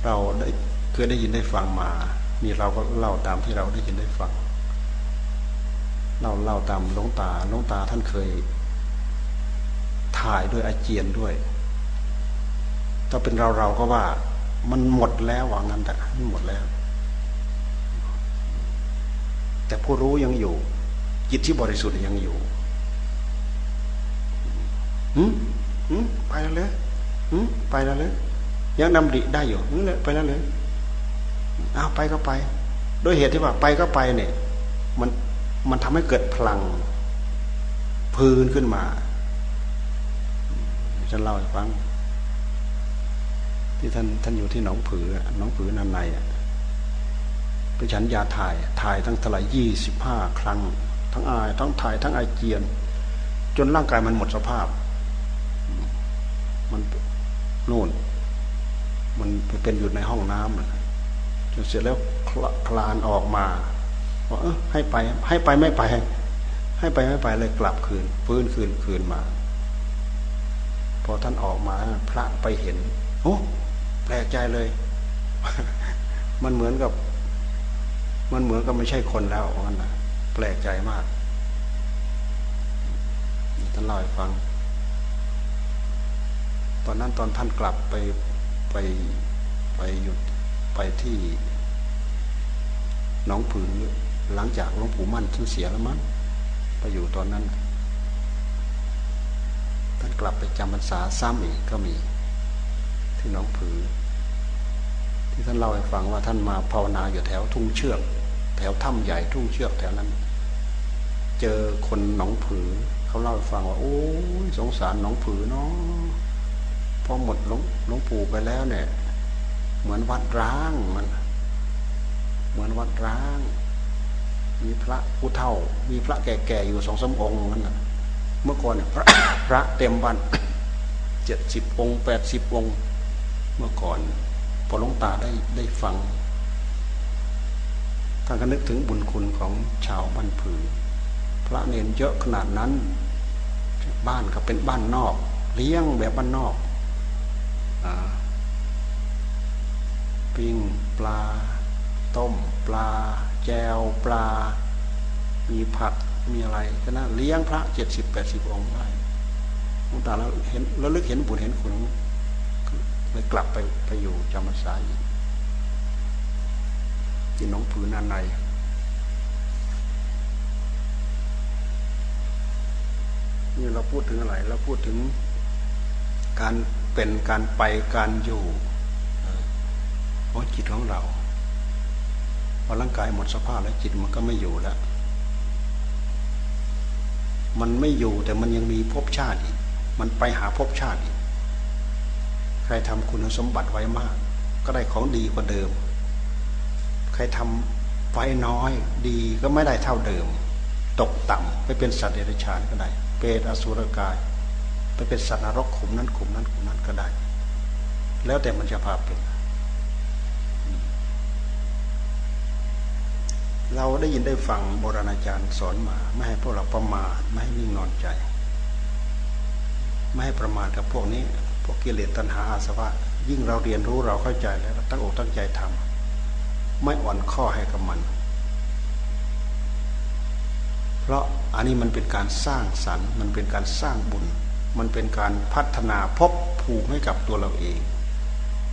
เราได้เคยได้ยินได้ฟังมา นี่เราก็เล่าตามที่เราได้ยินได้ฟัง เราเล่าตามหลวงตาหลวงตาท่านเคย ถ่ายด้วยอาเจียนด้วย ถ้าเป็นเราเราก็ว่า มันหมดแล้วว่างั้นแต่มันหมดแล้ว แต่ผู้รู้ยังอยู่ จิตที่บริสุทธิ์ยังอยู่หืมหืมไปแล้วเลยหืมไปแล้วเลยยังนำดิได้อยู่นี่เลยไปแล้วเลยอ้าวไปก็ไป โดยเหตุที่ว่า ไปก็ไปเนี่ย มันมันทำให้เกิดพลังพื้นขึ้นมาฉันเล่าให้ฟัง ที่ท่านท่านอยู่ที่หนองผือหนองผือนันในไปฉันยาถ่ายถ่ายทั้งทลายยี่สิบห้าครั้ง ทั้งอายทั้งถ่ายทั้งไอเจียน จนร่างกายมันหมดสภาพ มันโน่น มันเป็นอยู่ในห้องน้ำจนเสร็จแล้วคลานออกมาว่าเออให้ไป ให้ไปไม่ไป ให้ไปไม่ไปเลยกลับคืนฟื้นคืนคืนมา พอท่านออกมา พระไปเห็นโอ้ แปลกใจเลย มันเหมือนกับ มันเหมือนกับไม่ใช่คนแล้วมันนะแปลกใจมากท่านเล่าให้ฟัง ตอนนั้นตอนท่านกลับไปไปไปหยุดไปที่น้องผือหลังจากหลวงปู่มั่นท่านเสียแล้วมั้งไปอยู่ตอนนั้น ท่านกลับไปจำพรรษาซ้ำอีกก็มี ที่น้องผือ ที่ท่านเล่าให้ฟังว่าท่านมาภาวนาอยู่แถวทุ่งเชือก แถวถ้ำใหญ่ทุ่งเชือกแถวนั้น เจอคนหนองผือเขาเล่าให้ฟังว่า โอ้ยสงสารหนองผือเนาะพอหมดหลวงลงปู่ไปแล้วเนี่ย เหมือนวัดร้างมันเหมือนวัดร้าง มีพระผู้เฒ่า มีพระแก่ๆอยู่สองสามองค์นั่นนะเมื่อก่อนเนี่ยพระพระเต็มบ้านเจ็ดสิบองค์แปดสิบองค์ มื่อก่อนพอหลวงตาได้ได้ฟังท่านก็นึกถึงบุญคุณของชาวบ้านผือ พระเนนเยอะขนาดนั้น บ้านก็เป็นบ้านนอก เลี้ยงแบบบ้านนอกอปิ้งปลา ต้มปลา แจวปลา มีผักมีอะไรก็น่าเลี้ยงพระเจ็ดสิบแปดสิบองค์ได้หลวงตาแล้วเห็นแล้วลึกเห็นบุญเห็นคุณ เลยกลับไปไปอยู่จำพรรษาอีกที่น้องผืนอันในนี่เราพูดถึงอะไรเราพูดถึงการเป็นการไปการอยู่ของจิตของเราพอร่างกายหมดสภาพแล้วจิตมันก็ไม่อยู่แล้ว มันไม่อยู่แต่มันยังมีภพชาติอีก มันไปหาภพชาติอีก ใครทำคุณสมบัติไว้มาก ก็ได้ของดีกว่าเดิม ใครทำไฟน้อยดีก็ไม่ได้เท่าเดิม ตกต่ำไปเป็นสัตว์เดรัจฉานก็ได้ เปรตอสุรกาย ไปเป็นสัตว์นรกขุมนั้นขุมนั้นขุมนั้นก็ได้ แล้วแต่มันจะพาเป็นเราได้ยินได้ฟังโบราณอาจารย์สอนมา ไม่ให้พวกเราประมาทไม่ให้นิ่งนอนใจ ไม่ให้ประมาทกับพวกนี้ พวกกิเลสตัณหาอาสวะ ยิ่งเราเรียนรู้เราเข้าใจแล้วตั้งอกตั้งใจทำไม่อ่อนข้อให้กับมัน เพราะอันนี้มันเป็นการสร้างสรรค์ มันเป็นการสร้างบุญ มันเป็นการพัฒนาพบภูมิให้กับตัวเราเอง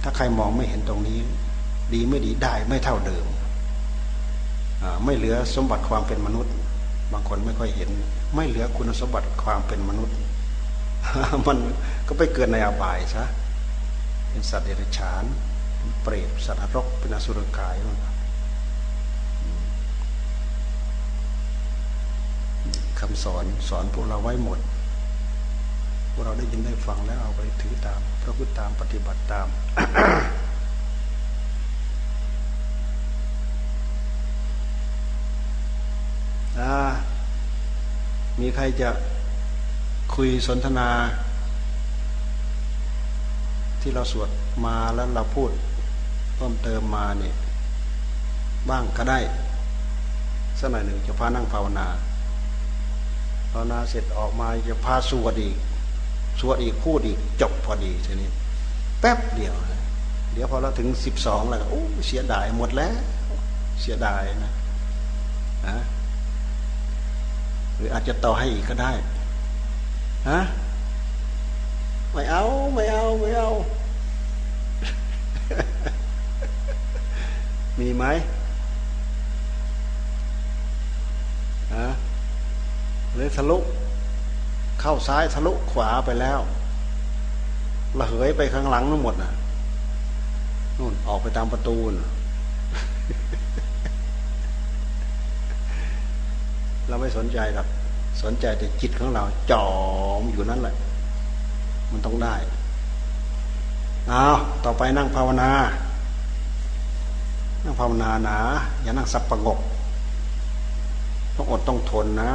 ถ้าใครมองไม่เห็นตรงนี้ ดีไม่ดีได้ไม่เท่าเดิมไม่เหลือสมบัติความเป็นมนุษย์ บางคนไม่ค่อยเห็น ไม่เหลือคุณสมบัติความเป็นมนุษย์ มันก็ไปเกิดในอบายซะเป็นสัตว์เดรัจฉาน เปรตสัตว์นรกเป็นอสุรกายคำสอนสอนพวกเราไว้หมด พวกเราได้ยินได้ฟังแล้วเอาไปถือตามพระพุทธตามปฏิบัติตาม มีใครจะ คุยสนทนา ที่เราสวดมาแล้วเราพูดเพิ่มเติมมาเนี่ยบ้างก็ได้สักหน่อยหนึ่งจะพานั่งภาวนาภาวนาเสร็จออกมาจะพาสวดอีกสวดอีกพูดอีกจบพอดีทีนี้ แป๊บเดียวนะเดี๋ยวพอเราถึงสิบสองแล้วโอ้เสียดายหมดแล้ว เสียดายนะนะหรืออาจจะต่อให้อีกก็ได้ ฮะไม่เอาไม่เอาไม่เอา มีไหมฮะเลยทะลุ เข้าซ้ายทะลุขวาไปแล้วระเหยไปข้างหลังทั้งหมดน่ะนู่นออกไปตามประตูนเราไม่สนใจหรอก สนใจแต่จิตของเราจอมอยู่นั่นแหละ มันต้องได้เอาต่อไปนั่งภาวนา นั่งภาวนาหนาอย่านั่งสับประงก ต้องอดต้องทนนะ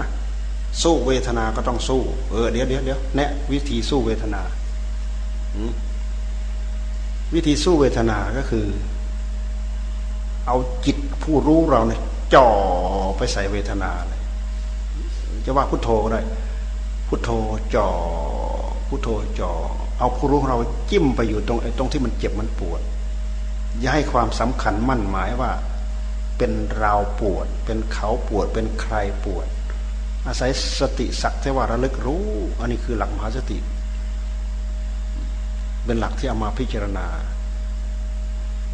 สู้เวทนาก็ต้องสู้ เออเดี๋ยวเดี๋ยวเดี๋ยวแนะวิธีสู้เวทนา วิธีสู้เวทนาก็คือ เอาจิตผู้รู้เราเนี่ยจ่อไปใส่เวทนาเลย จะว่าพุทโธก็ได้พุทโธจ่อพุทโธจ่อเอาผู้รู้ของเราจิ้มไปอยู่ตรงไอ้ตรงที่มันเจ็บมันปวด อย่าให้ความสำคัญมั่นหมายว่า เป็นเราปวด เป็นเขาปวด เป็นใครปวด อาศัยสติสักแต่ว่าระลึกรู้ อันนี้คือหลักมหาสติ เป็นหลักที่เอามาพิจารณา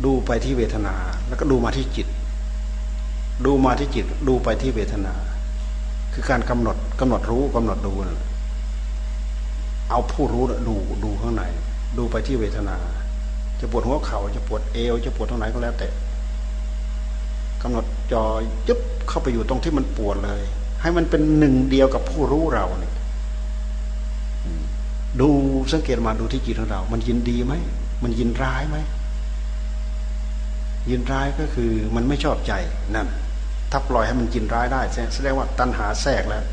ดูไปที่เวทนา แล้วก็ดูมาที่จิต ดูมาที่จิต ดูไปที่เวทนา คือการกำหนดกำหนดรู้กำหนดดูเอาผู้รู้ดูดูข้างในดูไปที่เวทนา จะปวดหัวเขา่าจะปวดเอว จะปวดตรงไหนก็แล้วแต่กำหนดจอยึบเข้าไปอยู่ตรงที่มันปวดเลย ให้มันเป็นหนึ่งเดียวกับผู้รู้เราเนี่ยดูสังเกตมาดูที่จิตของเรา มันยินดีไหม มันยินร้ายไหม ยินร้ายก็คือมันไม่ชอบใจนั่น ถ้าปล่อยให้มันยินร้ายได้แสดงว่าตัณหาแทรกแล้ว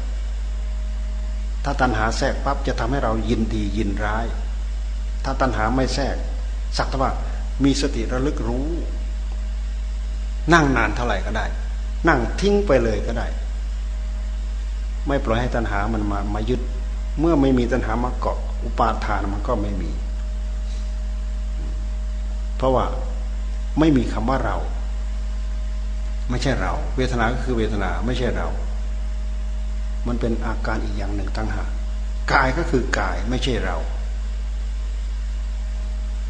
ถ้าตัณหาแทรกปั๊บจะทำให้เรายินดียินร้าย ถ้าตัณหาไม่แทรก สักแต่ว่ามีสติระลึกรู้ นั่งนานเท่าไหร่ก็ได้ นั่งทิ้งไปเลยก็ได้ ไม่ปล่อยให้ตัณหามันมามายึด เมื่อไม่มีตัณหามาเกาะอุปาทานมันก็ไม่มี เพราะว่าไม่มีคำว่าเรา ไม่ใช่เรา เวทนาก็คือเวทนาไม่ใช่เรา มันเป็นอาการอีกอย่างหนึ่งตั้งหากกายก็คือกายไม่ใช่เรา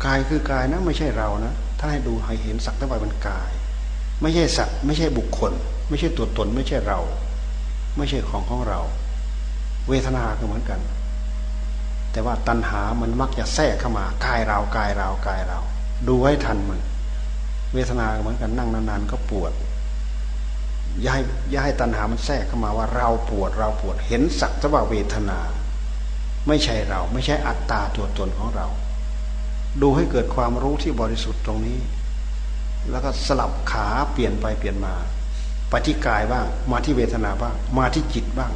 กายคือกายนะ ไม่ใช่เรานะถ้าให้ดูให้เห็นสักแต่ว่าเป็นกาย ไม่ใช่สัตว์ไม่ใช่บุคคล ไม่ใช่ตัวตน ไม่ใช่เรา ไม่ใช่ของของเรา เวทนาก็เหมือนกัน แต่ว่าตัณหามันมักจะแทรกเข้ามากายเรากายเรากายเรา ดูให้ทันมัน เวทนาเหมือนกันนั่งนานๆก็ปวด อย้ายย้ายตัณหามันแทรกเข้ามาว่าเราปวดเราปวดเห็นสักต่ว่าเวทนา ไม่ใช่เราไม่ใช่อัตตาตัวตนของเรา ดูให้เกิดความรู้ที่บริสุทธิ์ตรงนี้ แล้วก็สลับขาเปลี่ยนไปเปลี่ยนมาไปที่กายบ้าง มาที่เวทนาบ้าง มาที่จิตบ้าง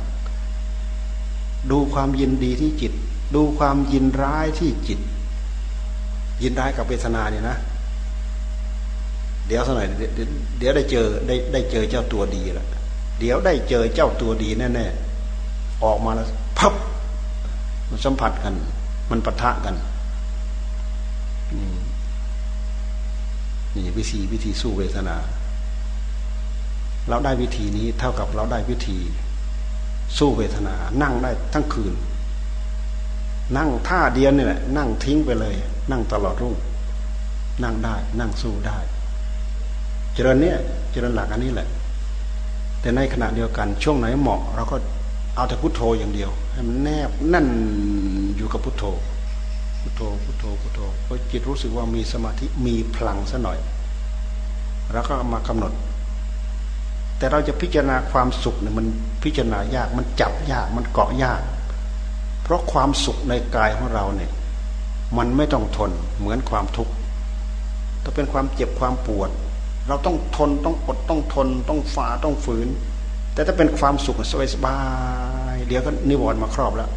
ดูความยินดีที่จิต ดูความยินร้ายที่จิต ยินร้ายกับเวทนาเนี่ยนะ เดี๋ยวสักหน่อยเดี๋ยวได้เจอได้ได้เจอเจ้าตัวดีแล้วเดี๋ยวได้เจอเจ้าตัวดีแน่ๆออกมาแล้วพับมันสัมผัสกัน มันปะทะกันนี่วิธีวิธีสู้เวทนา เราได้วิธีนี้เท่ากับเราได้วิธี สู้เวทนา นั่งได้ทั้งคืน นั่งท่าเดียวนี่แหละ นั่งทิ้งไปเลย นั่งตลอดรุ่งนั่งได้ นั่งสู้ได้ เจริญเนี่ยเจริญหลักอันนี้แหละ แต่ในขณะเดียวกัน ช่วงไหนเหมาะเราก็เอาแต่พุทโธอย่างเดียว ให้มันแนบนั่นอยู่กับพุทโธ พุทโธพุทโธพุทโธพอจิตรู้สึกว่ามีสมาธิมีพลังซะหน่อยเราก็มากำหนด แต่เราจะพิจารณาความสุขเนี่ยมันพิจารณายากมันจับยากมันเกาะยาก เพราะความสุขในกายของเราเนี่ย มันไม่ต้องทนเหมือนความทุกข์ถ้าเป็นความเจ็บความปวด เราต้องทนต้องอดต้องทน ต้องฝ่าต้องฝืน แต่ถ้าเป็นความสุขสบายๆเดี๋ยวก็นิวรณ์มาครอบแล้ว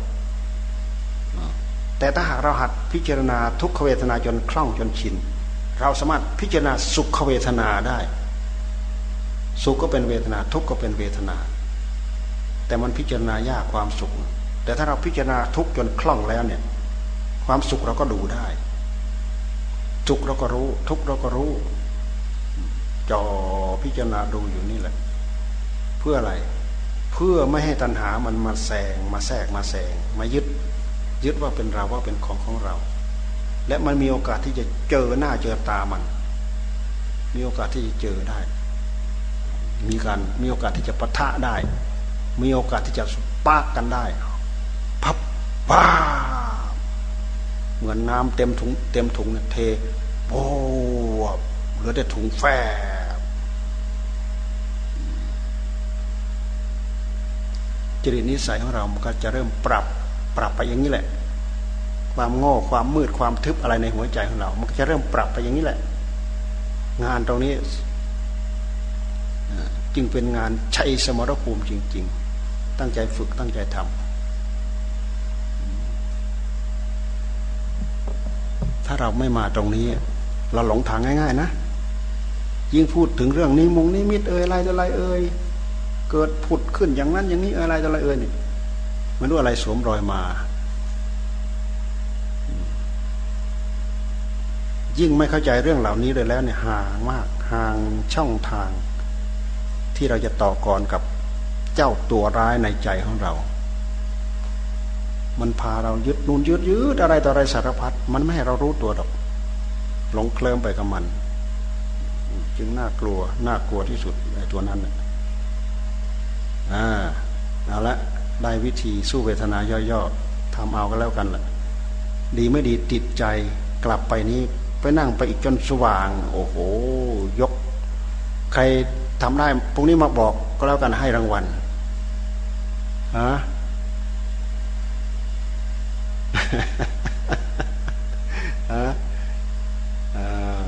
แต่ถ้าหากเราหัดพิจารณาทุกขเวทนาจนคล่องจนชิน เราสามารถพิจารณาสุขเวทนาได้ สุขก็เป็นเวทนาทุกข์ก็เป็นเวทนา แต่มันพิจารณายากความสุข แต่ถ้าเราพิจารณาทุกจนคล่องแล้วเนี่ย ความสุขเราก็ดูได้สุขเราก็รู้ ทุกเราก็รู้ จอพิจารณาดูอยู่นี่แหละ เพื่ออะไร เพื่อไม่ให้ตัณหามันมาแซงมาแทรกมาแซงมายึด ยึดว่าเป็นเราว่าเป็นของของเรา และมันมีโอกาสที่จะเจอหน้าเจอตามัน มีโอกาสที่จะเจอได้ มีการมีโอกาสที่จะปะทะได้ มีโอกาสที่จะปากกันได้พับป้าเหมือนน้ำเต็มถุงเต็มถุงเนี่ยเทโอ้ เหลือแต่ถุงแฝบจริตนิสัยของเรา มันก็จะเริ่มปรับปรับไปอย่างนี้แหละ ความโง่ความมืดความทึบอะไรในหัวใจของเรา มันจะเริ่มปรับไปอย่างนี้แหละ งานตรงนี้จึงเป็นงานใช้สมรภูมิจริง ๆ ตั้งใจฝึกตั้งใจทำถ้าเราไม่มาตรงนี้ เราหลงทางง่าย ๆ นะ ยิ่งพูดถึงเรื่องนี้มงนี้มิตเอ่ยอะไรต่ออะไรเอ่ยเกิดผุดขึ้นอย่างนั้นอย่างนี้อะไรต่ออะไรเอ่ยนี่ไม่รู้อะไรสวมรอยมา ยิ่งไม่เข้าใจเรื่องเหล่านี้เลยแล้วเนี่ยห่างมากห่างช่องทาง ที่เราจะต่อกรกับเจ้าตัวร้ายในใจของเรา มันพาเรายึดนูนยึดยืดอะไรต่ออะไรสารพัดมันไม่ให้เรารู้ตัวดอกหลงเคลิ้มไปกับมัน จึงน่ากลัวน่ากลัวที่สุดไอ้ตัวนั้นอ่าเอาละได้วิธีสู้เวทนาย่อๆทำเอาก็แล้วกันแหละดีไม่ดีติดใจกลับไปนี้ไปนั่งไปอีกจนสว่าง โอ้โห ยก ใครทำได้พรุ่งนี้มาบอกก็แล้วกันให้รางวัลฮะฮะอ่า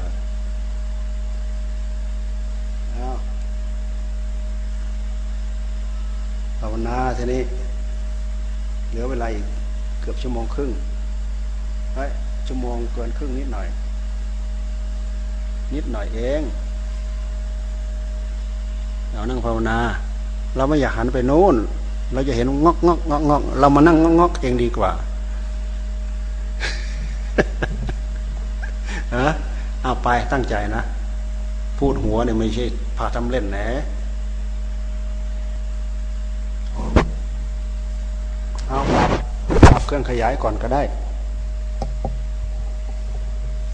เอาภาวนา ทีนี้ เหลือเวลาอีกเกือบชั่วโมงครึ่งเฮ้ยชั่วโมงเกินครึ่งนิดหน่อย นิดหน่อยเองเรานั่งภาวนา เราไม่อยากหันไปโน้น เราจะเห็นงอกงอกงอกงอกเรามานั่งงอกงอกเองดีกว่าฮะเอาไปตั้งใจนะ พูดหัวเนี่ยไม่ใช่พาทำเล่นนะ เอาดับเครื่องขยายก่อนก็ได้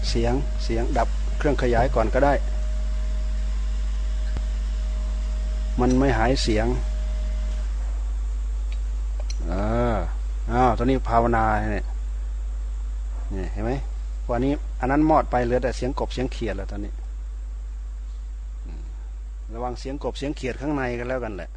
เสียงเสียงดับเครื่องขยายก่อนก็ได้ มันไม่หายเสียงเอออ้าวตอนนี้ภาวนาเนี่ยนี่เห็นไหมวันนี้อันนั้นมอดไปเหลือแต่เสียงกบเสียงเขียดแล้วตอนนี้ ระวังเสียงกบเสียงเขียดข้างในกันแล้วกันแหละ